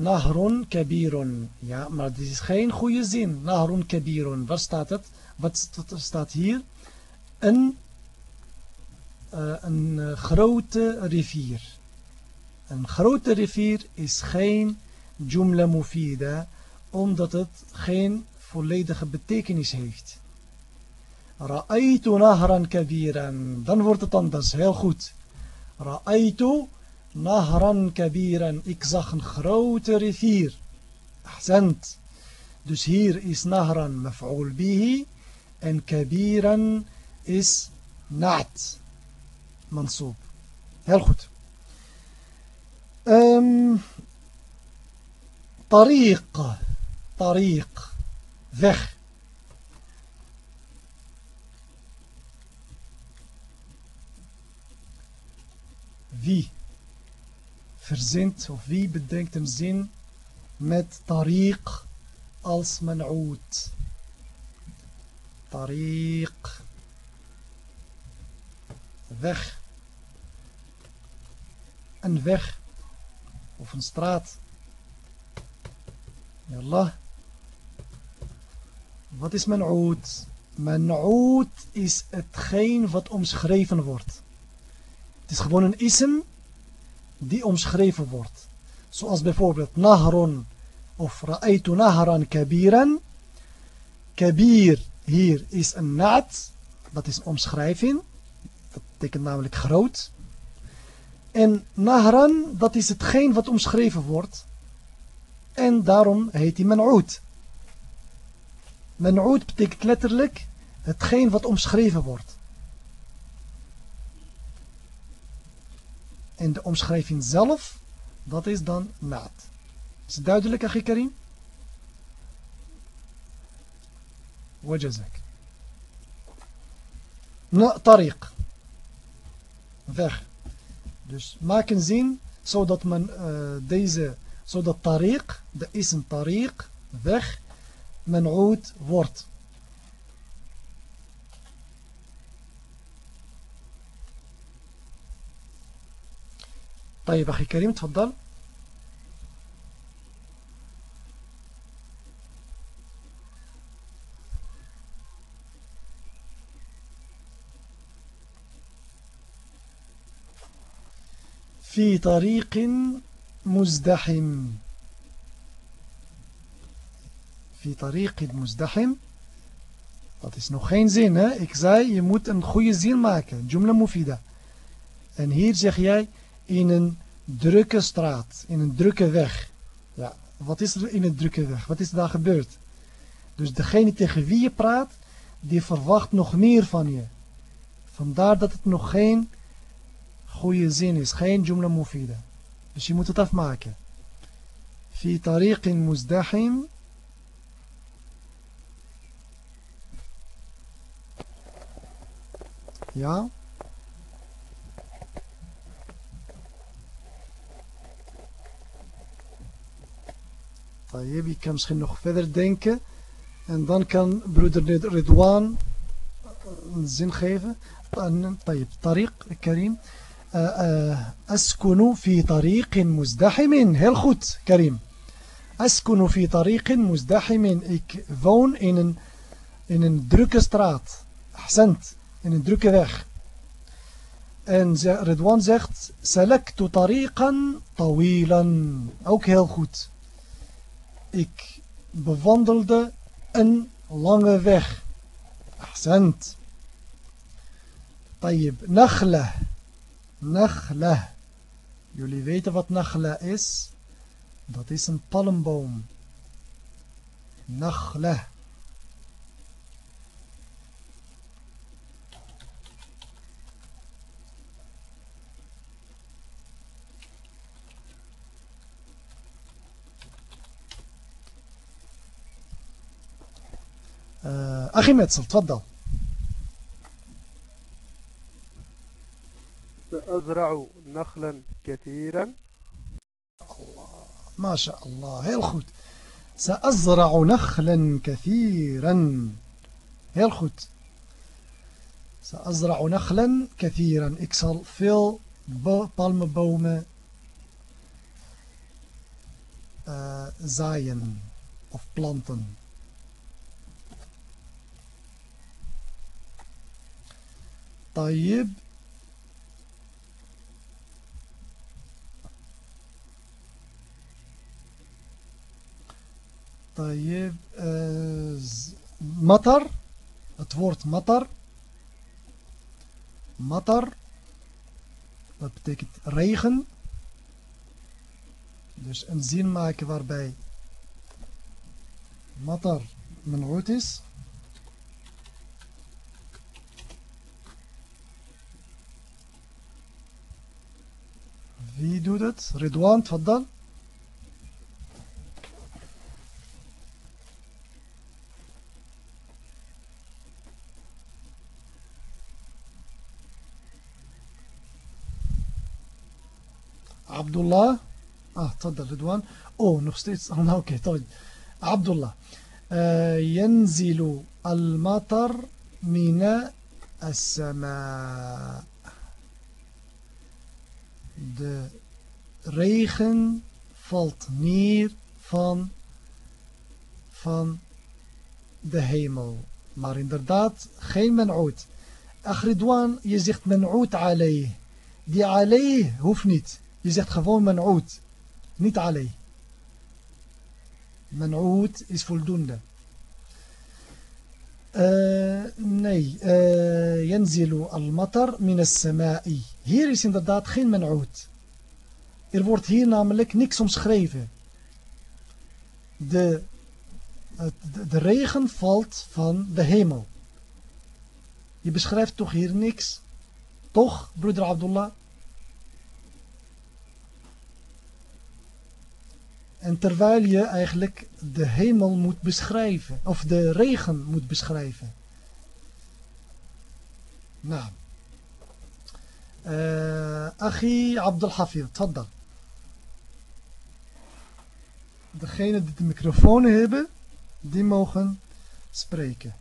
S1: Nahrun kabirun. Ja, maar dit is geen goede zin. Nahrun kabirun. Waar staat het? Wat staat hier? Een, uh, een uh, grote rivier. Een grote rivier is geen jumla mufida, omdat het geen volledige betekenis heeft. Ra'aytu nahran kabiran. Dan wordt het anders. Heel goed. Ra'aytu nahran kabiran. Ik zag een grote rivier. Ahsend. Dus hier is nahran maf'ul bihi. En kabiran is naat. Mansoob. Heel goed. Um, طريق طريق weg wie verzint of wie bedenkt een zin met tariq als man'oot. Tariq. Weg. Een weg. Of een straat. Yallah. Wat is man'oot? Man'oot is hetgeen wat omschreven wordt. Het is gewoon een ism die omschreven wordt. Zoals bijvoorbeeld nahrun of ra'aytu nahran kabiran. Kabir hier is een naad. Dat is omschrijving. Dat betekent namelijk groot. En nahran, dat is hetgeen wat omschreven wordt. En daarom heet hij man'oud. Man'oud betekent letterlijk hetgeen wat omschreven wordt. En de omschrijving zelf, dat is dan naad. Is het duidelijk, Achie Karim? Na, tariq. Weg. Dus maak een zin zodat men uh, deze, zodat tariq, de is een tariq, weg, men'oud wordt. طيب أخي كريم تفضل في طريق مزدحم في طريق مزدحم Dat is nog geen zin, hè? Ik zei, je moet een goede zin maken. Jumla mufida. En hier zeg jij, in een drukke straat, in een drukke weg. Ja, wat is er in een drukke weg? Wat is daar gebeurd? Dus degene tegen wie je praat, die verwacht nog meer van je. Vandaar dat het nog geen goede zin is, geen jumla mufida. Dus je moet het afmaken. Fi tariqin muzdahim. Ja. Je kan misschien nog verder denken. En dan kan broeder Ridwan een zin geven. طيب طريق كريم أسكن في طريق مزدحم heel goed Karim أسكن في طريق مزدحم ik woon in een, in een drukke straat أحسنت in een drukke weg en Ridwan zegt سلكت طريقا طويلا ook heel goed Ik bewandelde een lange weg. Ahsant. Tayyib. nachle. Nachle. Jullie weten wat Nachla is? Dat is een palmboom. Nachle. أخي متسل تفضل.
S2: سأزرع نخلا كثيرا.
S1: الله ما شاء الله. heel goed سأزرع نخلا كثيرا. heel goed سأزرع نخلا كثيرا. ik zal veel palmenbomen uh, zaaien of planten. طيب طيب مطر het woord matar matar dat betekent regen dus een zin maken waarbij matar mijn is Wie doet het? Ridwan, dan? Abdullah. Ah, تفضل رضوان. Oh, nog steeds. Oh, oké, طيب. عبد الله. ينزل المطر من السماء. De regen valt neer van, van de hemel. Maar inderdaad, geen men'oud. Ach Ridwan, je zegt men'oud alayh. Die alayh hoeft niet. Je zegt gewoon man'oud. Niet alay. Man'oud is voldoende. Uh, nee. Uh, yanzilu al-matar min as-sama'i. Hier is inderdaad geen man'oud. Er wordt hier namelijk niks omschreven. De, de, de regen valt van de hemel. Je beschrijft toch hier niks? Toch, broeder Abdullah? En terwijl je eigenlijk de hemel moet beschrijven, of de regen moet beschrijven. Nou. Uh, Achi Abdul Hafid, tfaddal. Degenen die de microfoon hebben, die mogen spreken.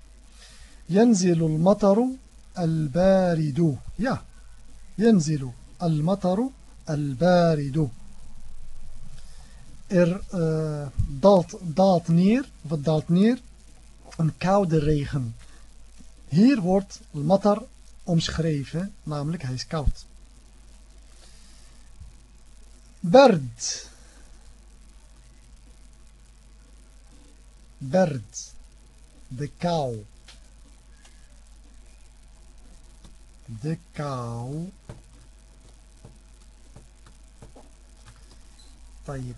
S1: ينزل المطر البارد ja ينزل المطر البارد er uh, daalt, daalt neer, wat daalt neer, een koude regen. Hier wordt matar omschreven, namelijk hij is koud. Berd. Berd. De kou. De kou.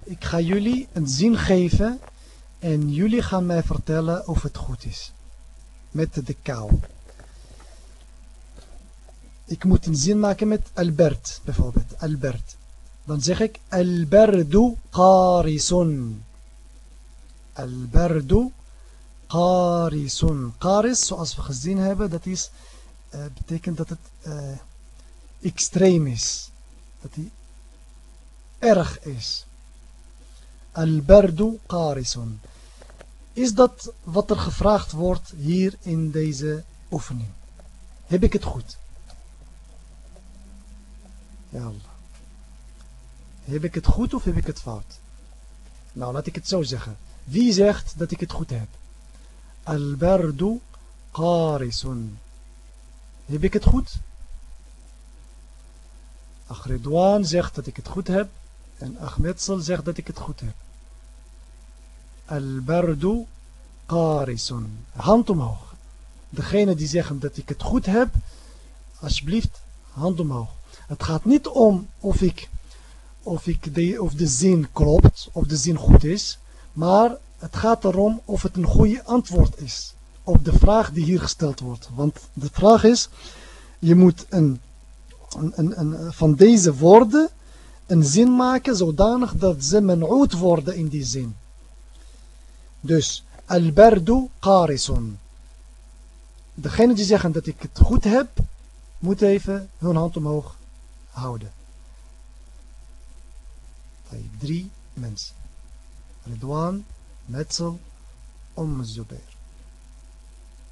S1: Ik ga jullie een zin geven en jullie gaan mij vertellen of het goed is. Met de kou. Ik moet een zin maken met Albert bijvoorbeeld. Albert. Dan zeg ik Alberdu qarisun. Alberdu qarisun. Qaris, zoals we gezien hebben, dat is, uh, betekent dat het uh, extreem is. Dat hij erg is. Al-bardu qarisun. Is dat wat er gevraagd wordt hier in deze oefening? Heb ik het goed? Ja Allah. Heb ik het goed of heb ik het fout? Nou, laat ik het zo zeggen. Wie zegt dat ik het goed heb? Al-bardu qarisun. Heb ik het goed? Achridwan zegt dat ik het goed heb. En Ahmedsel zegt dat ik het goed heb. Al-bardu qarisun. Hand omhoog. Degene die zeggen dat ik het goed heb, alsjeblieft, hand omhoog. Het gaat niet om of, ik, of, ik de, of de zin klopt, of de zin goed is. Maar het gaat erom of het een goede antwoord is op de vraag die hier gesteld wordt. Want de vraag is, je moet een, een, een, van deze woorden een zin maken zodanig dat ze men'oud worden in die zin. Dus, al-bardu. Degene die zeggen dat ik het goed heb, moet even hun hand omhoog houden. Drie mensen. Ridwan, Metzel, Om Zubair.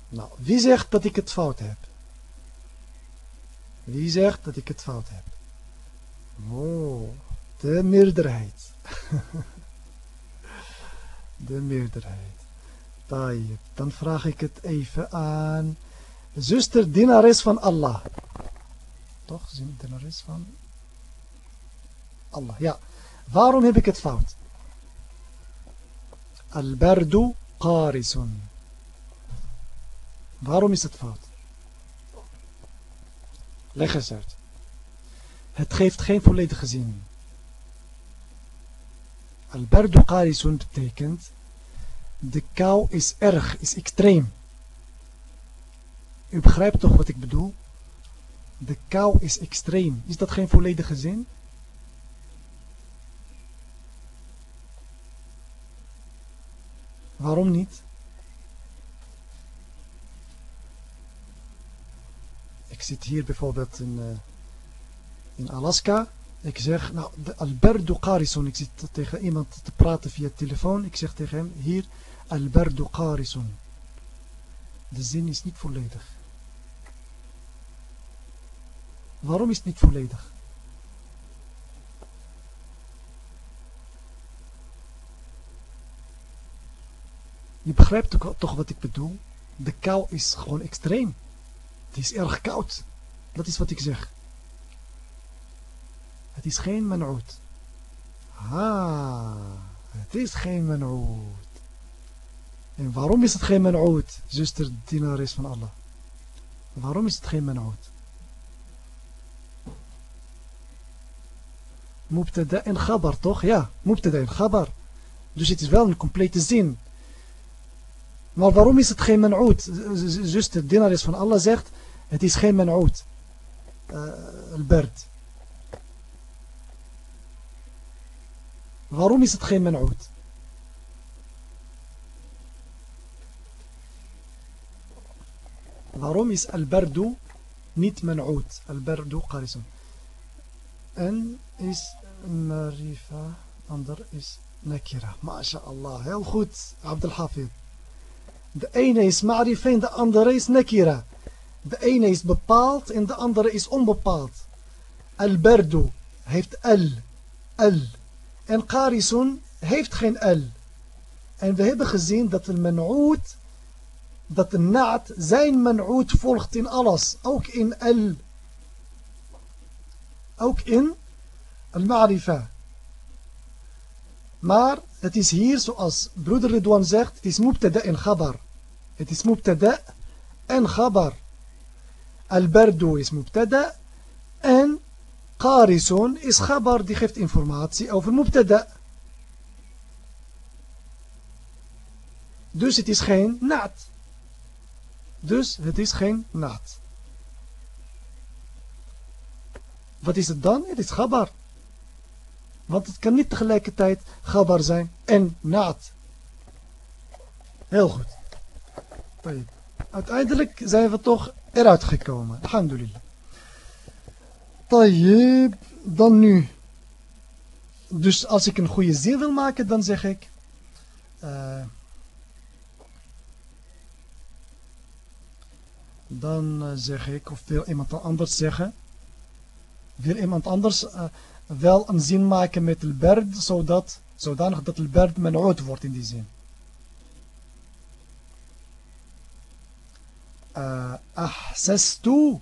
S1: Nou, wie zegt dat ik het fout heb? Wie zegt dat ik het fout heb? Oh, de meerderheid. De meerderheid. Dan vraag ik het even aan zuster dienares van Allah. Toch? Dienares van Allah. Ja. Waarom heb ik het fout? Al-bardu qarisun. Waarom is het fout? Leg eens uit. Het geeft geen volledige zin. Al-bardu qarisun betekent de kou is erg, is extreem. U begrijpt toch wat ik bedoel? De kou is extreem. Is dat geen volledige zin? Waarom niet? Ik zit hier bijvoorbeeld in, uh, in Alaska. Ik zeg, nou, Alberto Carison. Ik zit tegen iemand te praten via telefoon. Ik zeg tegen hem, hier, Alberto Carison. De zin is niet volledig. Waarom is het niet volledig? Je begrijpt toch wat ik bedoel? De kou is gewoon extreem. Het is erg koud. Dat is wat ik zeg. Het is geen man'oud. Ah, het is geen man'oud. En waarom is het geen man'oud, zuster dienares van Allah? Waarom is het geen man'oud? Mubtada en gabar, toch? Ja, mubtada en gabar. Dus het is wel een complete zin. Maar waarom is het geen man'oud? Zuster dienares van Allah zegt, het is geen man'oud. Uh, Albert. Waarom is het geen man'oud? Waarom is al-bardu niet man'oud? Al-bardu qarisun. En is marifa, ander is nakira. MashaAllah, heel goed, Abdel Hafid. De ene is marifa en de andere is nakira. De ene is bepaald en de andere is onbepaald. Al-bardu heeft al, al. En qarisun heeft geen al. En we hebben gezien dat een man'oud, dat een naad zijn man'oud volgt in alles. Ook in al. Ook in al-ma'rifa. Maar het is hier zoals broeder Ridwan zegt, het is mubtada en khabar. Het is mubtada en khabar. Al-bardu is mubtada en Qarisun is khabar die geeft informatie over mubtada. Dus het is geen naad. Dus het is geen naad. Wat is het dan? Het is khabar. Want het kan niet tegelijkertijd gabar zijn en naad. Heel goed. Uiteindelijk zijn we toch eruit gekomen. Alhamdulillah. Tayyib, dan nu. Dus als ik een goede zin wil maken, dan zeg ik... Uh, dan uh, zeg ik, of wil iemand anders zeggen... Wil iemand anders uh, wel een zin maken met el berd, zodat, zodanig dat el berd men'oud wordt in die zin. Uh, ahsastu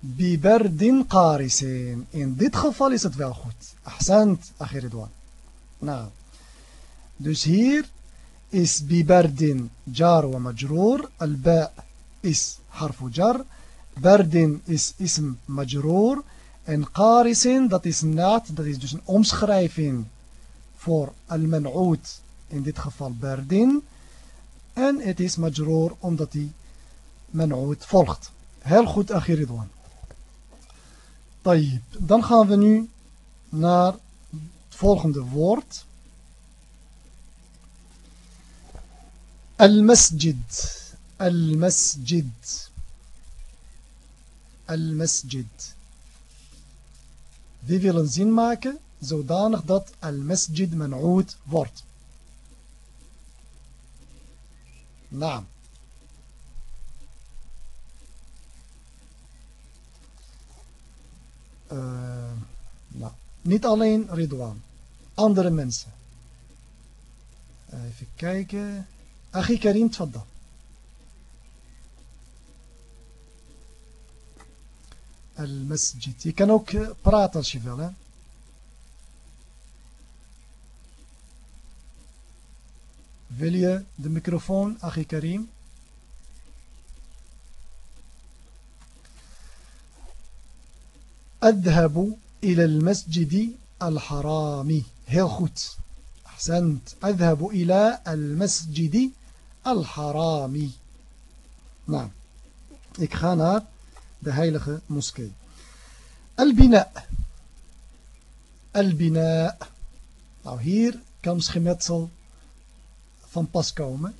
S1: bi berdin qarisin. In dit geval is het wel goed. Ahsant, Achiridwan. Nou, dus hier is bi berdin jar wa majroor. Al-ba is harfu jar. Berdin is ism majroor. En qarisin, dat is naad, dat is dus een omschrijving voor al-man'oud, in dit geval berdin. En het is majroor omdat die man'oud volgt. Heel goed, Achiridwan. Tayyip. Dan gaan we nu naar het volgende woord. Al-masjid. Al-masjid. Al-masjid. Wie wil een zin maken zodanig dat al-masjid man'oud wordt. Naam. Uh, nou, niet alleen Ridwan, andere mensen. Even kijken. Achi Karim, tfadda. Al-Masjid. Je kan ook praten als je wil, hè. Wil je de microfoon, Achi Karim? أذهب إلى المسجد الحرام heel goed أحسنت أذهب إلى المسجد الحرام نعم ik ga naar de heilige moskee. Al-Bina. Nou, hier kan schermetsel van pas komen.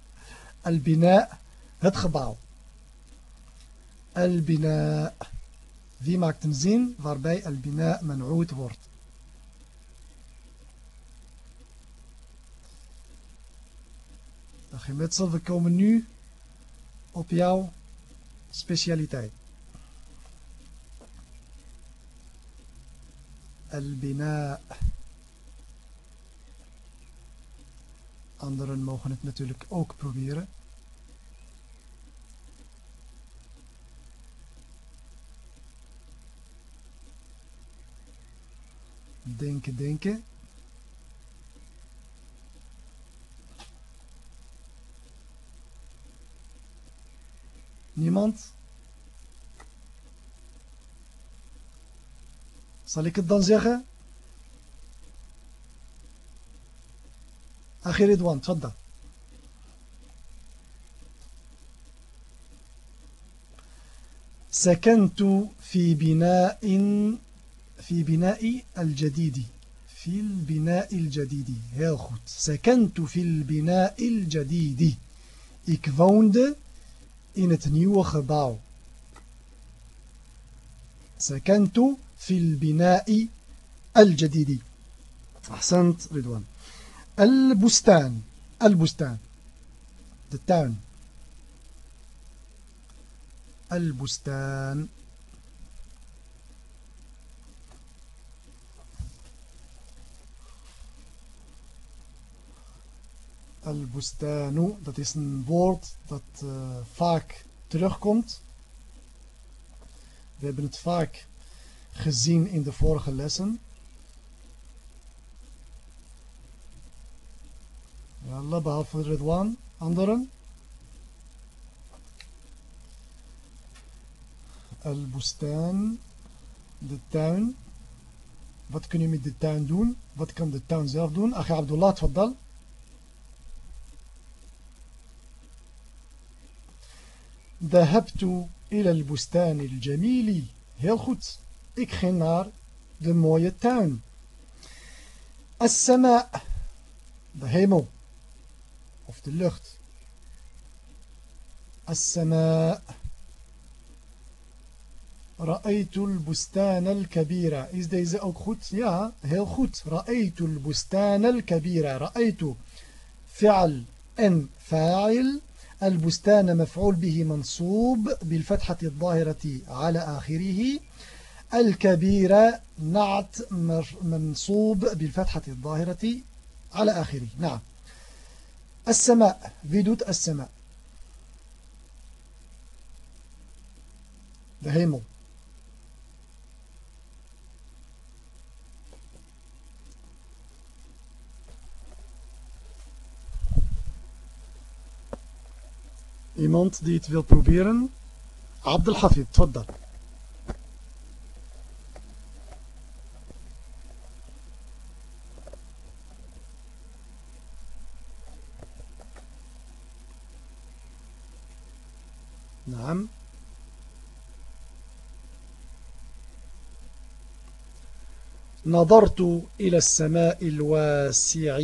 S1: Albina, het gebouw. Albina. Wie maakt een zin waarbij Al-Bina wordt? Dag we komen nu op jouw specialiteit. Al-bina. Anderen mogen het natuurlijk ook proberen. denken, denken. Niemand? Zal ik het dan zeggen? أخي رضوان تفضل سكنت في بناء في بناء الجديد في البناء الجديد heel goed سكنت في البناء الجديد ik woonde in het nieuwe gebouw سكنت في البناء الجديد. أحسنت رضوان. البستان البستان. De tuin البستان. Al-Bustanu, dat is een woord dat uh, vaak terugkomt. We hebben het vaak gezien in de vorige lessen. Allah, behalve Ridwan. Anderen? Al-Bustan, de tuin. Wat kun je met de tuin doen? Wat kan de tuin zelf doen? Ach, Abdullah, tfaddal. ذهبت إلى البستان الجميل heel goed ik ging naar de mooie tuin السماء de hemel of de lucht السماء رأيت البستان الكبير is deze ook goed ja heel goed رأيت البستان الكبير رأيت فعل en فاعل البستان مفعول به منصوب بالفتحة الظاهرة على آخره. الكبيرة نعت منصوب بالفتحة الظاهرة على آخره. نعم. السماء فيدوت السماء. De Iemand die het wil proberen? Abdel Hafid, tfaddal. نعم نظرت إلى السماء الواسع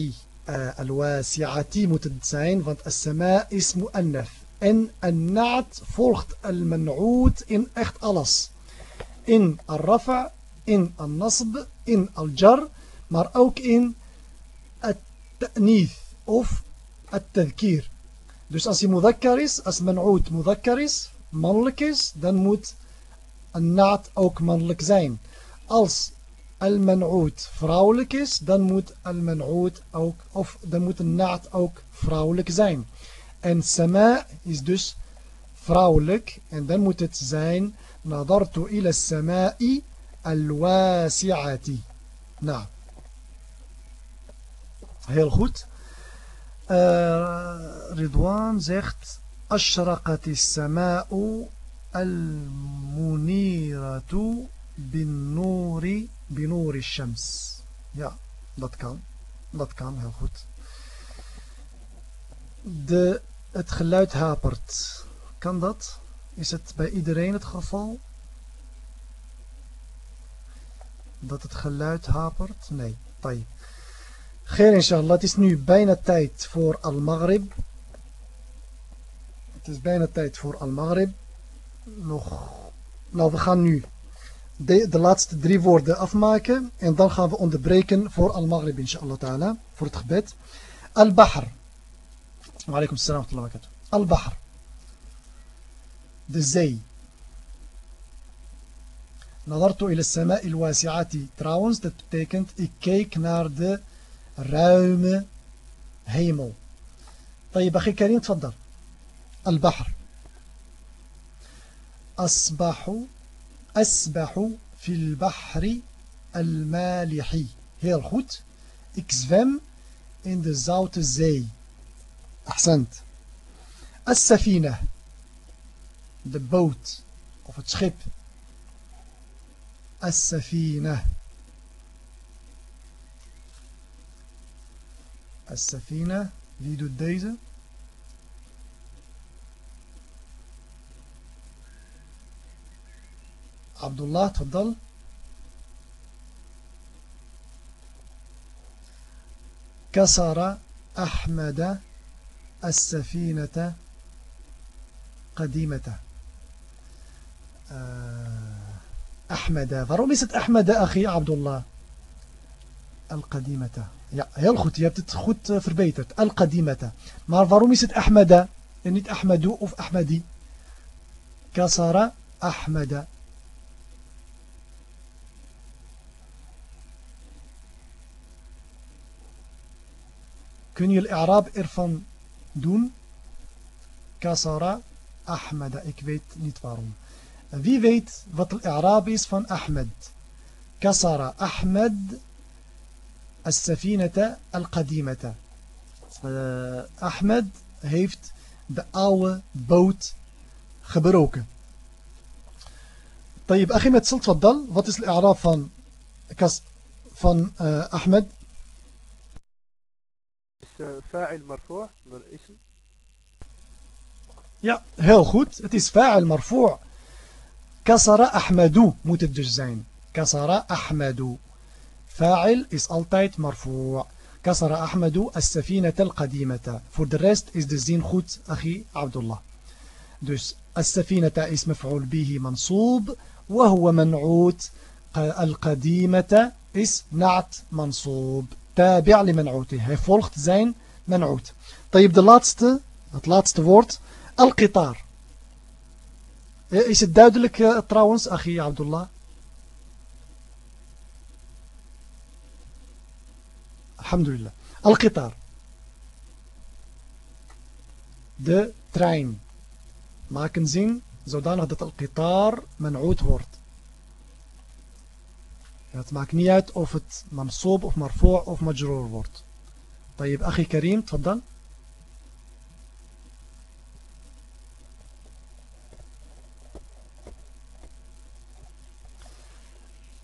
S1: الواسعة متدسعين want السماء اسم أنف En een naad volgt al-man'oot in echt alles. In al-rafa, in al-nasb, in al-jar, maar ook in het-ta'nith of het-tadkir. Dus als hij mudakkar is, als man'oot mudakkar is, mannelijk is, dan moet een naad ook mannelijk zijn. Als al-man'oot vrouwelijk is, dan moet al-man'oot ook, of dan moet een naad ook vrouwelijk zijn. En sama is dus vrouwelijk en dan moet het zijn nadartu ila samai al-wasi'ati. Nou, heel goed. Uh, Ridwan zegt أشرقت السماء المنيرة بالنور بنور الشمس Ja, dat kan. Dat kan, heel goed. De, het geluid hapert. Kan dat? Is het bij iedereen het geval? Dat het geluid hapert? Nee. Tai. Geen inshallah. Het is nu bijna tijd voor Al-Maghrib. Het is bijna tijd voor Al-Maghrib. Nog... Nou, we gaan nu de, de laatste drie woorden afmaken. En dan gaan we onderbreken voor Al-Maghrib, inshallah ta'ala. Voor het gebed. Al-Bahr. وعليكم السلام ورحمة الله وبركاته. البحر. دزي نظرت إلى السماء الواسعة. تراونز تتكنت إكيك نار د روم هيمو طيب أخي كريم تفضل. البحر. أصبح أسبح في البحر المالحي هي الخوت إكزفم إن دزاوت الزي أحسنت. السفينة. De boot of het schip السفينة. السفينة. Wie doet deze عبد الله تفضل. كسر أحمد السفينة قديمة. آه، أحمد فارو أحمد أخي عبد الله. القديمة. يا يا الخوت يا بتتخوت في البيت القديمة. مع ليست أحمد. إنيت أحمد أو أحمدي كسر أحمد. Kun الإعراب إرفن doen? Kasara Ahmed. Ik weet niet waarom. Wie weet wat al-i'raab is van Ahmed? Kasara Ahmed as-safinata al-qadimata. Uh, Ahmed heeft de oude boot gebroken. طيب أخي ما تفضل wat is الإعراب van van uh, Ahmed
S2: فاعل مرفوع من الاسم
S1: Ja, heel goed. Het is fa'al marfu' Kasara Ahmadu moet het dus zijn. Kasara Ahmadu. Fa'il is altijd marfu' Kasara Ahmadu as-safinata al-qadimata. Voor de rest is de zin goed, Achi Abdullah. Dus as-safinata is maf'ul bihi mansoob. وهو منعوت القديمة is نعت منصوب تابع لمنعوته هي فولخت زين منعوت. طيب ذا لاست ذا لاست وورد القطار. إيه، is duidelijk آه، trouwens أخي عبد الله الحمد لله. القطار. De trein maakt een zin zodanig dat القطار منعوت wordt het maakt niet uit of het منصوب of مرفوع of مجرور wordt. طيب أخي كريم تفضل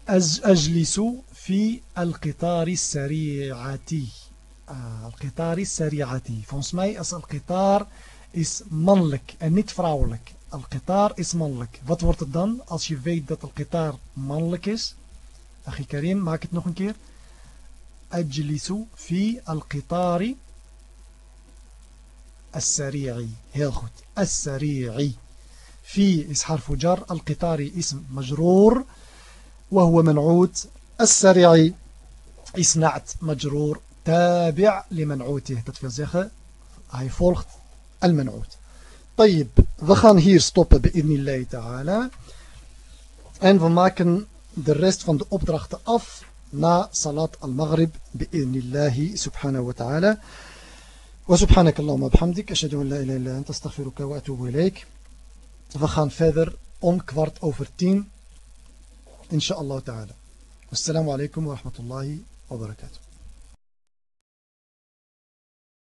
S1: أجلس في القطار السريعة آه القطار السريعة volgens mij is القطار is mannelijk en niet vrouwelijk القطار is mannelijk wat wordt het dan als je weet dat القطار mannelijk is أخي كريم maak het keer أجلس في القطار السريع. heel goed السريع. في is حرف جر القطار اسم مجرور وهو منعوت. السريع is نعت مجرور تابع لمنعوته. dat wil zeggen المنعوت. طيب we gaan hier stoppen بإذن الله تعالى. En we maken de rest van de opdrachten af na salat al-maghrib bi'idnillahi subhanahu wa ta'ala. وسبحانك اللهم وبحمدك أشهد أن لا إله إلا أنت أستغفرك وأتوب إليك We gaan verder om kwart over tien. Inshallah ta'ala. Wassalamu alaikum wa rahmatullahi wa barakatuh.